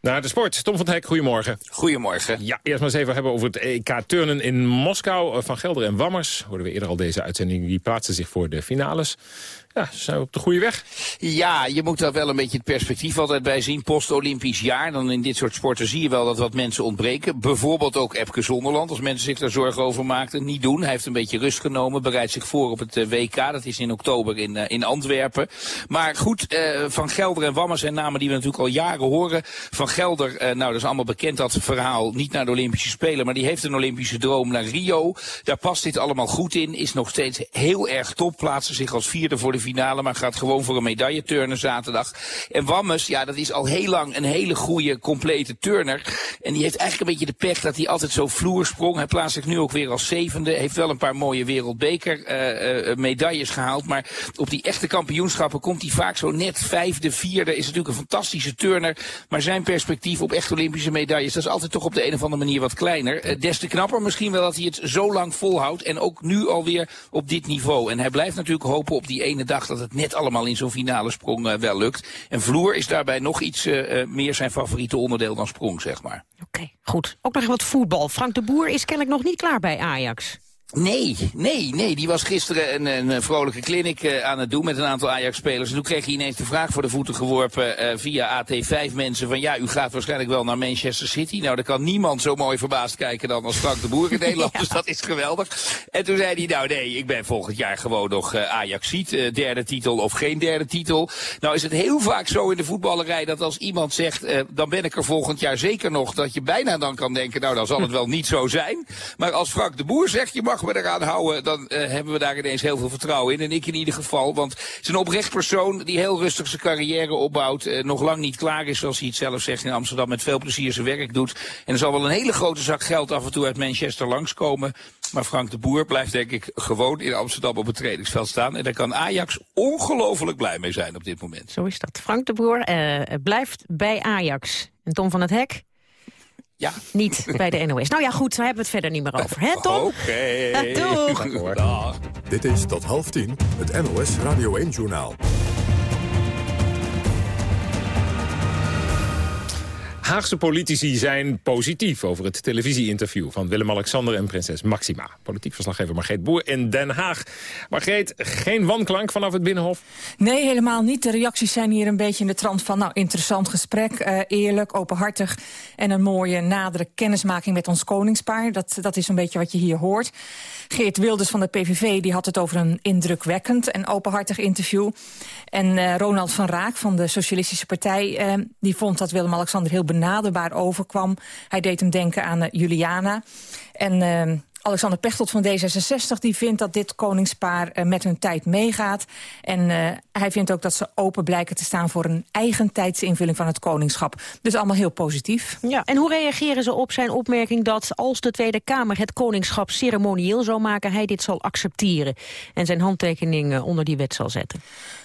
Naar de sport. Tom van Hek, goedemorgen. Goedemorgen. Ja, eerst maar eens even hebben over het EK Turnen in Moskou. Van Gelder en Wammers, hoorden we eerder al deze uitzending... die plaatsen zich voor de finales ja, zijn we op de goede weg. Ja, je moet daar wel een beetje het perspectief altijd bij zien. Post-Olympisch jaar, dan in dit soort sporten zie je wel dat wat mensen ontbreken. Bijvoorbeeld ook Epke Zonderland, als mensen zich daar zorgen over maakten. Niet doen, hij heeft een beetje rust genomen, bereidt zich voor op het eh, WK. Dat is in oktober in, uh, in Antwerpen. Maar goed, uh, Van Gelder en Wammer zijn namen die we natuurlijk al jaren horen. Van Gelder, nou dat is allemaal bekend dat verhaal, niet naar de Olympische Spelen, maar die heeft een Olympische droom naar Rio. Daar past dit allemaal goed in, is nog steeds heel erg top, plaatsen zich als vierde voor de finale, maar gaat gewoon voor een medaille turnen zaterdag. En Wammes, ja, dat is al heel lang een hele goede, complete turner. En die heeft eigenlijk een beetje de pech dat hij altijd zo vloer sprong. Hij plaatst zich nu ook weer als zevende. Heeft wel een paar mooie wereldbeker uh, uh, medailles gehaald. Maar op die echte kampioenschappen komt hij vaak zo net vijfde, vierde. Is natuurlijk een fantastische turner. Maar zijn perspectief op echt Olympische medailles, dat is altijd toch op de een of andere manier wat kleiner. Uh, des te knapper misschien wel dat hij het zo lang volhoudt. En ook nu alweer op dit niveau. En hij blijft natuurlijk hopen op die ene dag dat het net allemaal in zo'n finale sprong uh, wel lukt. En vloer is daarbij nog iets uh, meer zijn favoriete onderdeel dan sprong, zeg maar. Oké, goed. Ook nog wat voetbal. Frank de Boer is kennelijk nog niet klaar bij Ajax. Nee, nee, nee. Die was gisteren een, een vrolijke clinic uh, aan het doen met een aantal Ajax-spelers. En toen kreeg hij ineens de vraag voor de voeten geworpen uh, via AT5 mensen van ja, u gaat waarschijnlijk wel naar Manchester City. Nou, daar kan niemand zo mooi verbaasd kijken dan als Frank de Boer in Nederland. ja. Dus dat is geweldig. En toen zei hij nou nee, ik ben volgend jaar gewoon nog uh, Ajax-ziet. derde titel of geen derde titel. Nou is het heel vaak zo in de voetballerij dat als iemand zegt dan ben ik er volgend jaar zeker nog. Dat je bijna dan kan denken nou dan zal het wel niet zo zijn. Maar als Frank de Boer zegt je mag we eraan houden, dan uh, hebben we daar ineens heel veel vertrouwen in. En ik in ieder geval, want het is een oprecht persoon die heel rustig zijn carrière opbouwt. Uh, nog lang niet klaar is, zoals hij het zelf zegt in Amsterdam, met veel plezier zijn werk doet. En er zal wel een hele grote zak geld af en toe uit Manchester langskomen. Maar Frank de Boer blijft denk ik gewoon in Amsterdam op het trainingsveld staan. En daar kan Ajax ongelooflijk blij mee zijn op dit moment. Zo is dat. Frank de Boer uh, blijft bij Ajax. En Tom van het Hek? Ja. Niet bij de NOS. Nou ja, goed, daar hebben we het verder niet meer over. Hè, Tom? Oké. Okay. Doeg. Dag. Dit is tot half tien het NOS Radio 1-journaal. Haagse politici zijn positief over het televisie-interview van Willem-Alexander en prinses Maxima. Politiek verslaggever Margreet Boer in Den Haag. Margreet, geen wanklank vanaf het Binnenhof? Nee, helemaal niet. De reacties zijn hier een beetje in de trant van... nou, interessant gesprek, uh, eerlijk, openhartig... en een mooie nadere kennismaking met ons koningspaar. Dat, dat is een beetje wat je hier hoort. Geert Wilders van de PVV die had het over een indrukwekkend en openhartig interview. En uh, Ronald van Raak van de Socialistische Partij... Uh, die vond dat Willem-Alexander heel benaderbaar overkwam. Hij deed hem denken aan uh, Juliana. En Alexander Pechtold van D66 die vindt dat dit koningspaar uh, met hun tijd meegaat. En uh, hij vindt ook dat ze open blijken te staan voor een eigen tijdsinvulling van het koningschap. Dus allemaal heel positief. Ja, en hoe reageren ze op zijn opmerking dat als de Tweede Kamer het koningschap ceremonieel zou maken, hij dit zal accepteren en zijn handtekening uh, onder die wet zal zetten?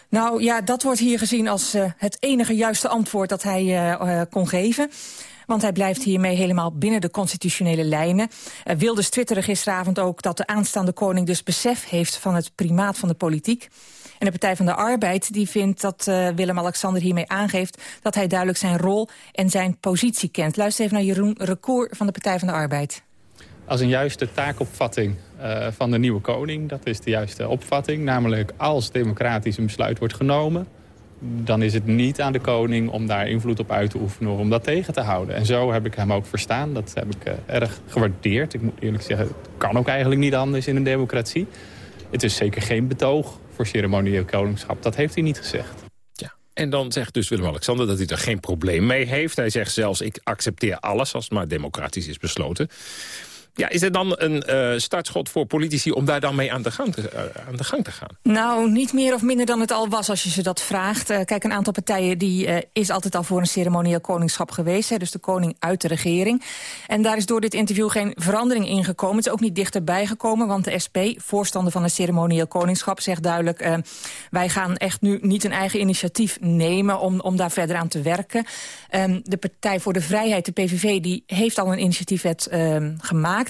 Nou ja, dat wordt hier gezien als uh, het enige juiste antwoord dat hij kon geven. Want hij blijft hiermee helemaal binnen de constitutionele lijnen. Uh, Wilders twitterde gisteravond ook dat de aanstaande koning dus besef heeft van het primaat van de politiek. En de Partij van de Arbeid die vindt dat uh, Willem-Alexander hiermee aangeeft... dat hij duidelijk zijn rol en zijn positie kent. Luister even naar Jeroen Recour van de Partij van de Arbeid. Als een juiste taakopvatting uh, van de nieuwe koning, dat is de juiste opvatting. Namelijk als democratisch een besluit wordt genomen dan is het niet aan de koning om daar invloed op uit te oefenen... om dat tegen te houden. En zo heb ik hem ook verstaan. Dat heb ik uh, erg gewaardeerd. Ik moet eerlijk zeggen, het kan ook eigenlijk niet anders in een democratie. Het is zeker geen betoog voor ceremonieel koningschap. Dat heeft hij niet gezegd. Ja, en dan zegt dus Willem-Alexander dat hij er geen probleem mee heeft. Hij zegt zelfs, ik accepteer alles als het maar democratisch is besloten. Ja, is het dan een uh, startschot voor politici om daar dan mee aan de, gang te, uh, aan de gang te gaan? Nou, niet meer of minder dan het al was als je ze dat vraagt. Uh, kijk, een aantal partijen die is altijd al voor een ceremonieel koningschap geweest. Hè, dus de koning uit de regering. En daar is door dit interview geen verandering in gekomen. Het is ook niet dichterbij gekomen, want de SP, voorstander van een ceremonieel koningschap... zegt duidelijk, wij gaan echt nu niet een eigen initiatief nemen om, om daar verder aan te werken. Ehm, de Partij voor de Vrijheid, de PVV, die heeft al een initiatiefwet ehm,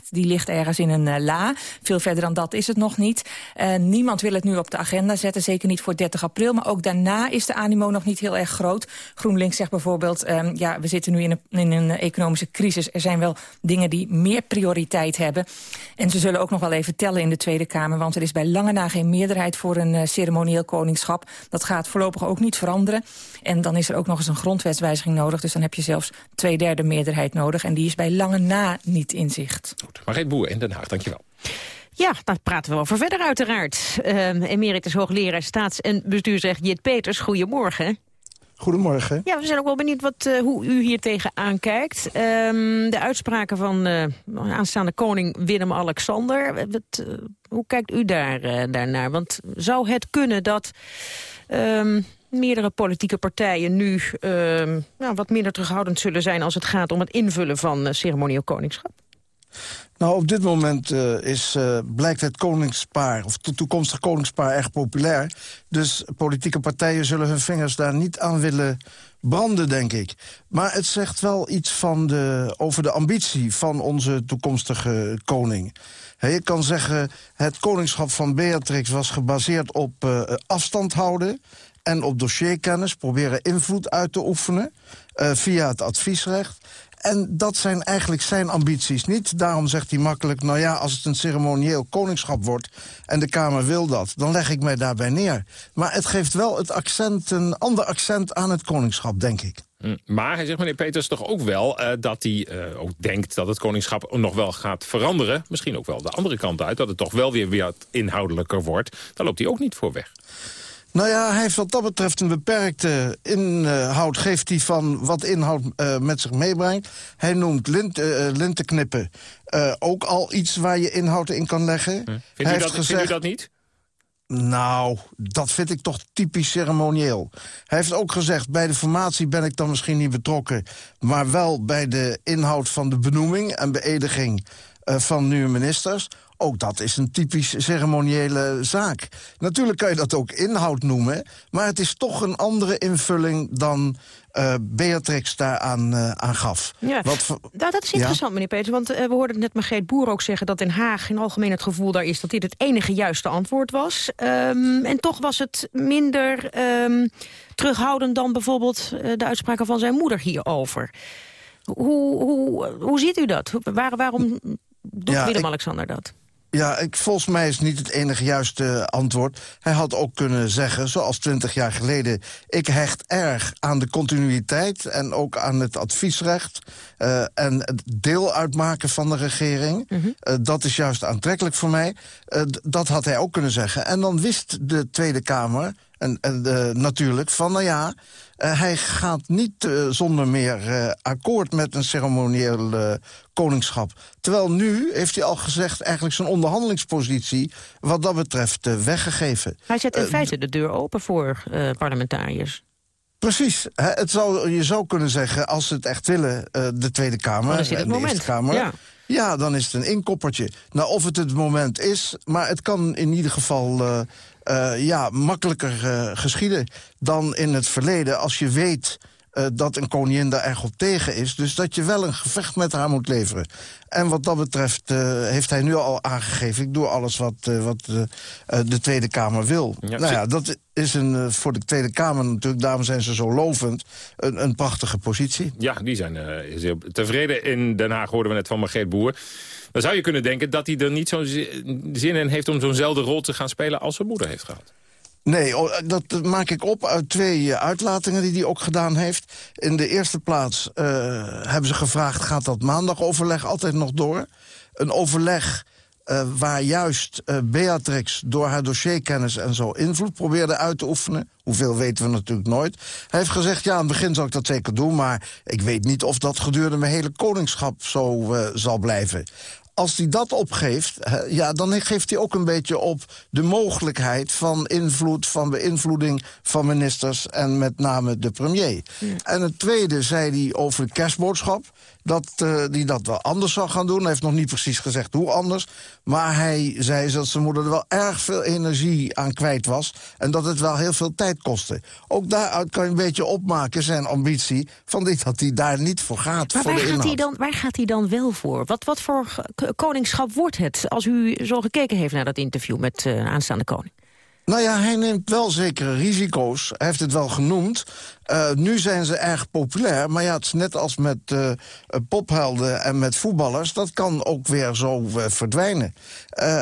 die ligt ergens in een uh, la. Veel verder dan dat is het nog niet. Uh, niemand wil het nu op de agenda zetten, zeker niet voor 30 april. Maar ook daarna is de animo nog niet heel erg groot. GroenLinks zegt bijvoorbeeld, um, ja, we zitten nu in een, in een economische crisis. Er zijn wel dingen die meer prioriteit hebben. En ze zullen ook nog wel even tellen in de Tweede Kamer. Want er is bij lange na geen meerderheid voor een uh, ceremonieel koningschap. Dat gaat voorlopig ook niet veranderen. En dan is er ook nog eens een grondwetswijziging nodig. Dus dan heb je zelfs twee derde meerderheid nodig. En die is bij lange na niet in zicht. Goed. Margreet Boer in Den Haag, dankjewel. Ja, daar praten we over verder uiteraard. Uh, emeritus hoogleraar staats- en bestuursrecht Jit Peters, goedemorgen. Goedemorgen. Ja, we zijn ook wel benieuwd wat, uh, hoe u hier tegenaan kijkt. Um, de uitspraken van uh, aanstaande koning Willem-Alexander. Wat, uh, hoe kijkt u daar, daarnaar? Want zou het kunnen dat um, meerdere politieke partijen nu nou, wat minder terughoudend zullen zijn... als het gaat om het invullen van ceremonieel koningschap? Nou, op dit moment uh, is, uh, blijkt het koningspaar, of het toekomstig koningspaar, erg populair. Dus politieke partijen zullen hun vingers daar niet aan willen branden, denk ik. Maar het zegt wel iets van de, over de ambitie van onze toekomstige koning. Je kan zeggen, het koningschap van Beatrix was gebaseerd op uh, afstand houden... en op dossierkennis, proberen invloed uit te oefenen... via het adviesrecht. En dat zijn eigenlijk zijn ambities niet. Daarom zegt hij makkelijk, nou ja, als het een ceremonieel koningschap wordt... en de Kamer wil dat, dan leg ik mij daarbij neer. Maar het geeft wel het accent, een ander accent aan het koningschap, denk ik. Hm, maar hij zegt, meneer Peters, toch ook wel uh, dat hij uh, ook denkt dat het koningschap nog wel gaat veranderen. Misschien ook wel de andere kant uit, dat het toch wel weer wat inhoudelijker wordt. Daar loopt hij ook niet voor weg. Nou ja, hij heeft wat dat betreft een beperkte inhoud. Geeft hij van wat inhoud uh, met zich meebrengt. Hij noemt lint, uh, lintenknippen uh, ook al iets waar je inhoud in kan leggen. Hm. Vindt, u dat, gezegd, vindt u dat niet? Nou, dat vind ik toch typisch ceremonieel. Hij heeft ook gezegd, bij de formatie ben ik dan misschien niet betrokken... maar wel bij de inhoud van de benoeming en beëdiging van nieuwe ministers. Ook dat is een typisch ceremoniële zaak. Natuurlijk kan je dat ook inhoud noemen... maar het is toch een andere invulling dan uh, Beatrix daaraan uh, aan gaf. Ja. Wat, nou, dat is interessant, ja? meneer Peters. Want uh, we hoorden net Margreet Boer ook zeggen... dat Den Haag in algemeen het gevoel daar is... dat dit het enige juiste antwoord was. Um, en toch was het minder um, terughoudend... dan bijvoorbeeld de uitspraken van zijn moeder hierover. Hoe, hoe, hoe ziet u dat? Waar, waarom doet ja, Willem-Alexander dat? Ja, ik, volgens mij is niet het enige juiste antwoord. Hij had ook kunnen zeggen, zoals twintig jaar geleden... ik hecht erg aan de continuïteit en ook aan het adviesrecht... Uh, en het deel uitmaken van de regering. Mm -hmm. uh, dat is juist aantrekkelijk voor mij. Uh, dat had hij ook kunnen zeggen. En dan wist de Tweede Kamer en, en natuurlijk van, nou ja... Uh, hij gaat niet uh, zonder meer uh, akkoord met een ceremonieel koningschap. Terwijl nu heeft hij al gezegd eigenlijk zijn onderhandelingspositie... wat dat betreft weggegeven. Hij zet in feite de deur open voor parlementariërs. Precies. Hè, het zou, je zou kunnen zeggen, als ze het echt willen, de Tweede Kamer... En moment. de Eerste Kamer... Ja. Ja, dan is het een inkoppertje. Nou, of het het moment is, maar het kan in ieder geval... Uh, ja, makkelijker uh, geschieden dan in het verleden... als je weet uh, dat een koningin daar erg op tegen is. Dus dat je wel een gevecht met haar moet leveren. En wat dat betreft uh, heeft hij nu al aangegeven... ik doe alles wat, uh, wat de Tweede Kamer wil. Ja, nou ja, dat is een, voor de Tweede Kamer natuurlijk... daarom zijn ze zo lovend, een, een prachtige positie. Ja, die zijn zeer tevreden. In Den Haag hoorden we net van Margreet Boer... Dan zou je kunnen denken dat hij er niet zo'n zin in heeft... om zo'nzelfde rol te gaan spelen als zijn moeder heeft gehad. Nee, dat maak ik op uit twee uitlatingen die hij ook gedaan heeft. In de eerste plaats uh, hebben ze gevraagd... gaat dat maandagoverleg altijd nog door? Een overleg waar juist Beatrix door haar dossierkennis en zo invloed probeerde uit te oefenen. Hoeveel weten we natuurlijk nooit. Hij heeft gezegd, ja, in het begin zal ik dat zeker doen... maar ik weet niet of dat gedurende mijn hele koningschap zo zal blijven als hij dat opgeeft, ja, dan geeft hij ook een beetje op de mogelijkheid van invloed, van beïnvloeding van ministers en met name de premier. En het tweede zei hij over de kerstboodschap dat uh, hij dat wel anders zou gaan doen. Hij heeft nog niet precies gezegd hoe anders. Maar hij zei dat zijn moeder er wel erg veel energie aan kwijt was... en dat het wel heel veel tijd kostte. Ook daaruit kan je een beetje opmaken zijn ambitie... van dit dat hij daar niet voor gaat. Maar voor waar, de gaat hij dan, waar gaat hij dan wel voor? Wat, wat voor koningschap wordt het als u zo gekeken heeft naar dat interview met uh, aanstaande koning? Nou ja, hij neemt wel zekere risico's. Hij heeft het wel genoemd. Uh, nu zijn ze erg populair, maar ja, het is net als met uh, pophelden en met voetballers. Dat kan ook weer zo verdwijnen.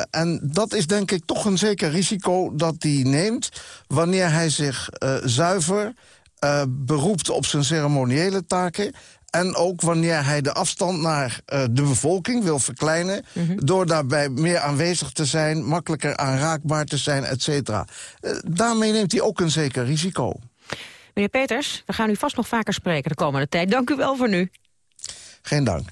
en dat is denk ik toch een zeker risico dat hij neemt... wanneer hij zich zuiver beroept op zijn ceremoniële taken... En ook wanneer hij de afstand naar uh, de bevolking wil verkleinen... Mm -hmm. door daarbij meer aanwezig te zijn, makkelijker aanraakbaar te zijn, et cetera. Uh, daarmee neemt hij ook een zeker risico. Meneer Peters, we gaan u vast nog vaker spreken de komende tijd. Dank u wel voor nu. Geen dank.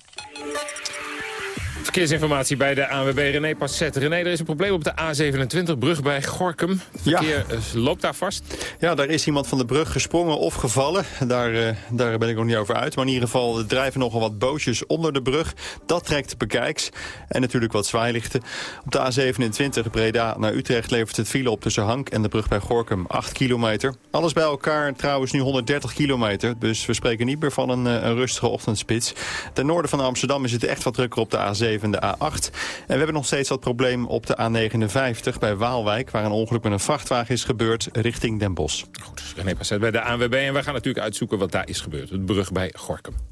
Verkeersinformatie bij de ANWB René Passet. René, er is een probleem op de A27, brug bij Gorkum. Verkeer ja. loopt daar vast? Ja, daar is iemand van de brug gesprongen of gevallen. Daar, uh, daar ben ik nog niet over uit. Maar in ieder geval drijven nogal wat bootjes onder de brug. Dat trekt bekijks. En natuurlijk wat zwaailichten. Op de A27 Breda naar Utrecht levert het file op tussen Hank en de brug bij Gorkum 8 kilometer. Alles bij elkaar trouwens nu 130 kilometer. Dus we spreken niet meer van een, een rustige ochtendspits. Ten noorden van Amsterdam is het echt wat drukker op de A7 en de A8. En we hebben nog steeds dat probleem op de A59 bij Waalwijk... waar een ongeluk met een vrachtwagen is gebeurd richting Den Bosch. Goed, René Passet bij de ANWB. En we gaan natuurlijk uitzoeken wat daar is gebeurd. Het brug bij Gorkum.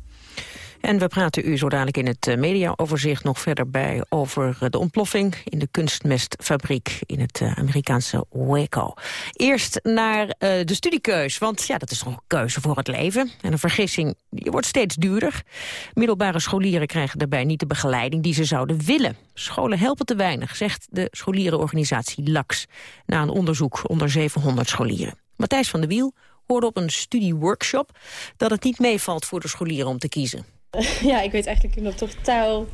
En we praten u zo dadelijk in het mediaoverzicht nog verder bij... over de ontploffing in de kunstmestfabriek in het Amerikaanse Waco. Eerst naar de studiekeus, want ja, dat is toch een keuze voor het leven. En een vergissing, die wordt steeds duurder. Middelbare scholieren krijgen daarbij niet de begeleiding die ze zouden willen. Scholen helpen te weinig, zegt de scholierenorganisatie LAX... na een onderzoek onder 700 scholieren. Matthijs van der Wiel hoorde op een studieworkshop... dat het niet meevalt voor de scholieren om te kiezen. Ja, ik weet eigenlijk nog totaal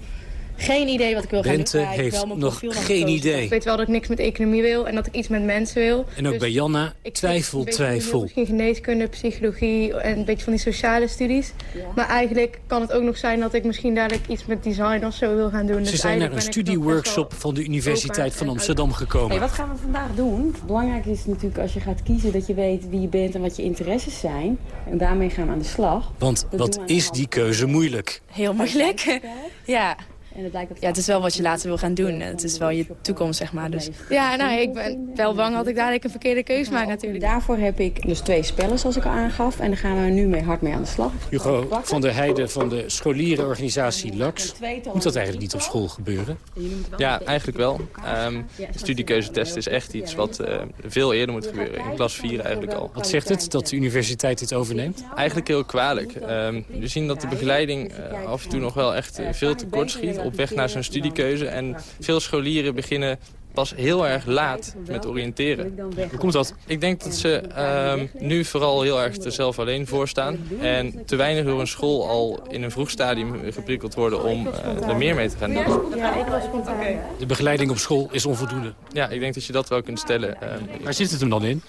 geen idee wat ik wil gaan Bente doen. Ja, heeft nog profiel geen gekozen. idee. Ik weet wel dat ik niks met economie wil en dat ik iets met mensen wil. En ook Dus bij Janna, ik twijfel, beetje twijfel. Misschien geneeskunde, psychologie en een beetje van die sociale studies. Maar eigenlijk kan het ook nog zijn dat ik misschien dadelijk iets met design of zo wil gaan doen. Ze Dus zijn naar een ik studieworkshop van de Universiteit van Amsterdam Hey, gekomen. wat gaan we vandaag doen? Belangrijk is natuurlijk als je gaat kiezen dat je weet wie je bent en wat je interesses zijn. En daarmee gaan we aan de slag. Want Dat wat doen is die keuze moeilijk? Heel moeilijk. ja. En het lijkt Ja, het is wel wat je later wil gaan doen. Het is wel je toekomst, zeg maar. Dus. Ja, nou, ik ben wel bang dat ik dadelijk een verkeerde keuze maak natuurlijk. Daarvoor heb ik dus twee spellen zoals ik al aangaf. En daar gaan we nu mee hard mee aan de slag. Hugo van der Heijden van de scholierenorganisatie LAX. Moet dat eigenlijk niet op school gebeuren? Ja, eigenlijk wel. Ehm, de studiekeuzetest is echt iets wat eh, veel eerder moet gebeuren. In klas 4 eigenlijk al. Wat zegt het dat de universiteit dit overneemt? Eigenlijk heel kwalijk. Ehm, we zien dat de begeleiding eh, af en toe nog wel echt eh, veel te kort schiet op weg naar zo'n studiekeuze. En veel scholieren beginnen pas heel erg laat met oriënteren. Hoe komt dat? Ik denk dat ze ehm, nu vooral heel erg er zelf alleen voor staan. En te weinig door een school al in een vroeg stadium geprikkeld worden om eh, er meer mee te gaan doen. Ja, ik was spontaan. De begeleiding op school is onvoldoende. Ja, ik denk dat je dat wel kunt stellen. Ehm, Waar zit het hem dan in?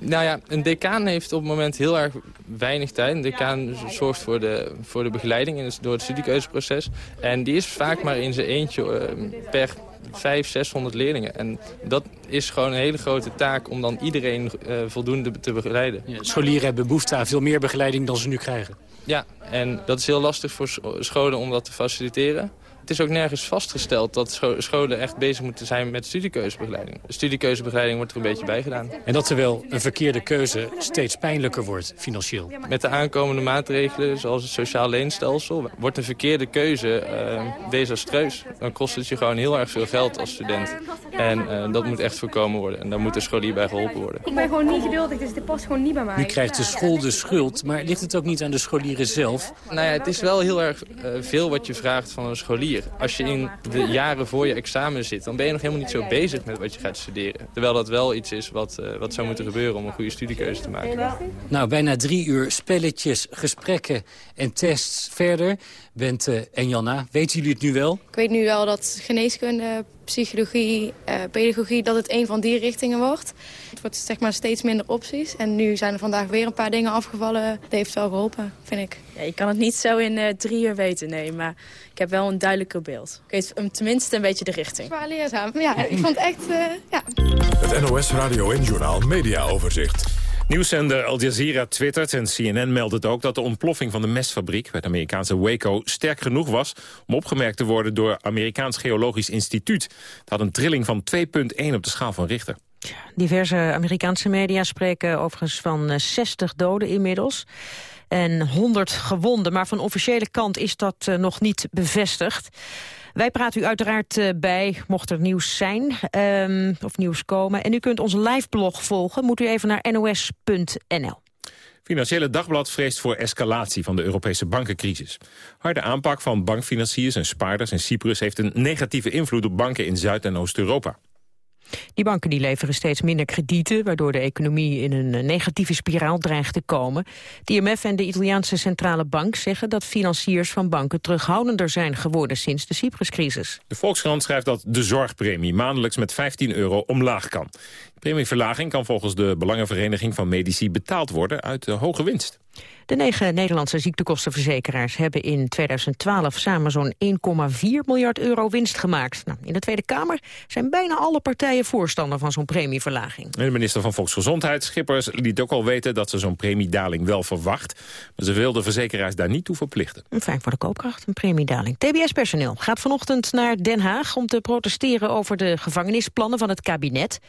Nou ja, een decaan heeft op het moment heel erg weinig tijd. Een decaan zorgt voor de, voor de begeleiding in het, door het studiekeuzeproces. En die is vaak maar in zijn eentje eh, per 500, 600 leerlingen. En dat is gewoon een hele grote taak om dan iedereen eh, voldoende te begeleiden. Ja, scholieren hebben behoefte aan veel meer begeleiding dan ze nu krijgen. Ja, en dat is heel lastig voor scho- scholen om dat te faciliteren. Het is ook nergens vastgesteld dat scho- scholen echt bezig moeten zijn met studiekeuzebegeleiding. De studiekeuzebegeleiding wordt er een beetje bij gedaan. En dat terwijl een verkeerde keuze steeds pijnlijker wordt, financieel. Met de aankomende maatregelen, zoals het sociaal leenstelsel, wordt een verkeerde keuze uh, desastreus. Dan kost het je gewoon heel erg veel geld als student. En uh, dat moet echt voorkomen worden. En daar moet de scholier bij geholpen worden. Ik ben gewoon niet geduldig, dus dit past gewoon niet bij mij. Nu krijgt de school de schuld, maar ligt het ook niet aan de scholieren zelf? Nou ja, het is wel heel erg uh, veel wat je vraagt van een scholier. Als je in de jaren voor je examen zit, dan ben je nog helemaal niet zo bezig met wat je gaat studeren. Terwijl dat wel iets is wat, uh, wat zou moeten gebeuren om een goede studiekeuze te maken. Nou, bijna drie uur spelletjes, gesprekken en tests verder. Bente en Janna, weten jullie het nu wel? Ik weet nu wel dat geneeskunde, psychologie, uh, pedagogie... dat het een van die richtingen wordt. Het wordt zeg maar steeds minder opties. En nu zijn er vandaag weer een paar dingen afgevallen. Dat heeft wel geholpen, vind ik. Ja, je kan het niet zo in uh, drie uur weten, nee. Maar ik heb wel een duidelijker beeld. Ik weet tenminste een beetje de richting. Zwaar leerzaam. Ja, ik vond het echt... Uh, ja. Het NOS Radio en Journaal Media Overzicht. Nieuwszender Al Jazeera twittert en CNN meldt het ook... dat de ontploffing van de mestfabriek bij het Amerikaanse Waco sterk genoeg was... om opgemerkt te worden door Amerikaans Geologisch Instituut. Het had een trilling van 2,1 op de schaal van Richter. Diverse Amerikaanse media spreken overigens van 60 doden inmiddels en 100 gewonden. Maar van officiële kant is dat uh, nog niet bevestigd. Wij praten u uiteraard uh, bij, mocht er nieuws zijn um, of nieuws komen. En u kunt onze liveblog volgen. Moet u even naar nos.nl. Financiële Dagblad vreest voor escalatie van de Europese bankencrisis. Harde aanpak van bankfinanciers en spaarders in Cyprus... heeft een negatieve invloed op banken in Zuid- en Oost-Europa. Die banken die leveren steeds minder kredieten... waardoor de economie in een negatieve spiraal dreigt te komen. De IMF en de Italiaanse Centrale Bank zeggen... dat financiers van banken terughoudender zijn geworden sinds de Cypruscrisis. De Volkskrant schrijft dat de zorgpremie maandelijks met 15 euro omlaag kan. De premieverlaging kan volgens de Belangenvereniging van Medici betaald worden uit de hoge winst. De negen Nederlandse ziektekostenverzekeraars hebben in 2012 samen zo'n 1,4 miljard euro winst gemaakt. Nou, in de Tweede Kamer zijn bijna alle partijen voorstander van zo'n premieverlaging. de minister van Volksgezondheid, Schippers, liet ook al weten dat ze zo'n premiedaling wel verwacht. Maar ze wil de verzekeraars daar niet toe verplichten. Fijn voor de koopkracht, een premiedaling. TBS-personeel gaat vanochtend naar Den Haag om te protesteren over de gevangenisplannen van het kabinet.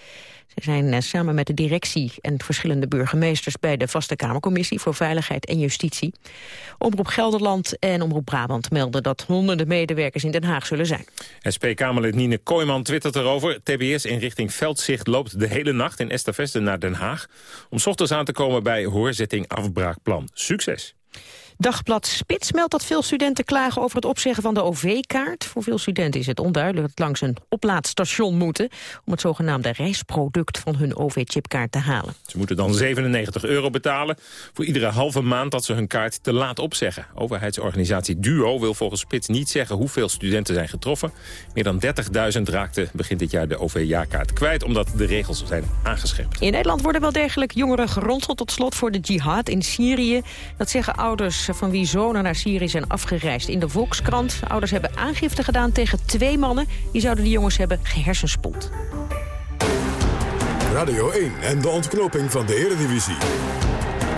Ze zijn eh, samen met de directie en verschillende burgemeesters... bij de Vaste Kamercommissie voor Veiligheid en Justitie. Omroep Gelderland en Omroep Brabant melden... dat honderden medewerkers in Den Haag zullen zijn. SP-Kamerlid Nine Kooijman twittert erover. TBS in richting Veldzicht loopt de hele nacht in Esterveste naar Den Haag... om ochtends aan te komen bij hoorzitting afbraakplan. Succes! Dagblad Spits meldt dat veel studenten klagen over het opzeggen van de OV-kaart. Voor veel studenten is het onduidelijk dat langs een oplaadstation moeten... om het zogenaamde reisproduct van hun OV-chipkaart te halen. Ze moeten dan 97 euro betalen voor iedere halve maand dat ze hun kaart te laat opzeggen. Overheidsorganisatie DUO wil volgens Spits niet zeggen hoeveel studenten zijn getroffen. Meer dan 30.000 raakten begin dit jaar de OV-jaarkaart kwijt... omdat de regels zijn aangescherpt. In Nederland worden wel degelijk jongeren geronseld tot slot voor de jihad in Syrië. Dat zeggen ouders van wie zonen naar Syrië zijn afgereisd. In de Volkskrant. Ouders hebben aangifte gedaan tegen twee mannen. Die zouden de jongens hebben gehersenspoeld. Radio 1 en de ontknoping van de Eredivisie.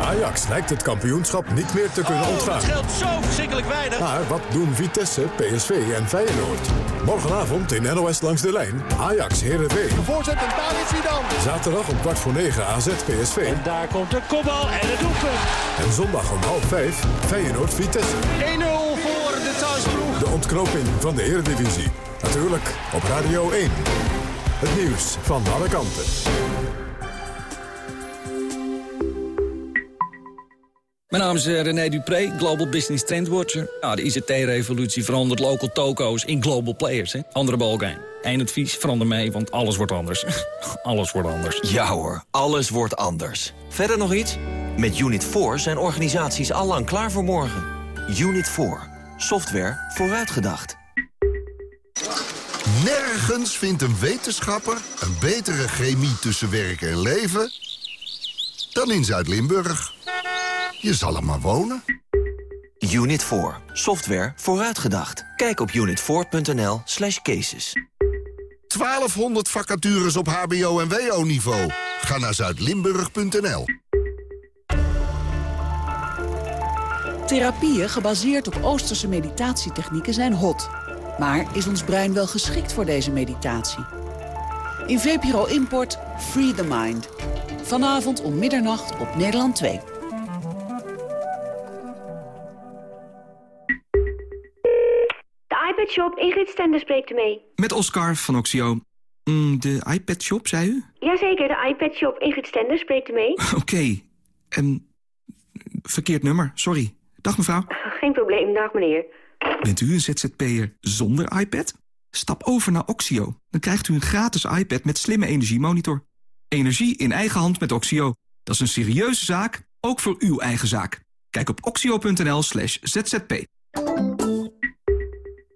Ajax lijkt het kampioenschap niet meer te kunnen ontgaan. Het scheelt zo verschrikkelijk weinig. Maar wat doen Vitesse, PSV en Feyenoord? Morgenavond in NOS langs de lijn. Ajax Heerenveen. De voorzet en daar is hij dan. Zaterdag om kwart voor negen AZ PSV. En daar komt de kopbal en het doelpunt. En zondag om half vijf Feyenoord Vitesse. 1-0 voor de thuisploeg. De ontknoping van de Eredivisie. Natuurlijk op Radio 1. Het nieuws van alle kanten. Mijn naam is eh, René Dupré, Global Business Trendwatcher. Nou, de ICT-revolutie verandert local toko's in global players. Hè? Andere balkijn. Eén advies, verander mee, want alles wordt anders. alles wordt anders. Ja hoor, alles wordt anders. Verder nog iets? Met Unit 4 zijn organisaties allang klaar voor morgen. Unit 4. Software vooruitgedacht. Nergens vindt een wetenschapper een betere chemie tussen werk en leven... dan in Zuid-Limburg. Je zal er maar wonen. Unit 4. Software vooruitgedacht. Kijk op unit4.nl slash cases. 1200 vacatures op hbo- en wo-niveau. Ga naar zuidlimburg.nl. Therapieën gebaseerd op Oosterse meditatietechnieken zijn hot. Maar is ons brein wel geschikt voor deze meditatie? In VPRO Import Free the Mind. Vanavond om middernacht op Nederland 2. De iPad-shop, Ingrid Stender spreekt u mee. Met Oscar van Oxio. Mm, de iPad-shop, zei u? Jazeker, de iPad-shop, Ingrid Stender spreekt u mee. Oké. Okay. verkeerd nummer, sorry. Dag mevrouw. Geen probleem, dag meneer. Bent u een ZZP'er zonder iPad? Stap over naar Oxio. Dan krijgt u een gratis iPad met slimme energiemonitor. Energie in eigen hand met Oxio. Dat is een serieuze zaak, ook voor uw eigen zaak. Kijk op oxio.nl slash zzp.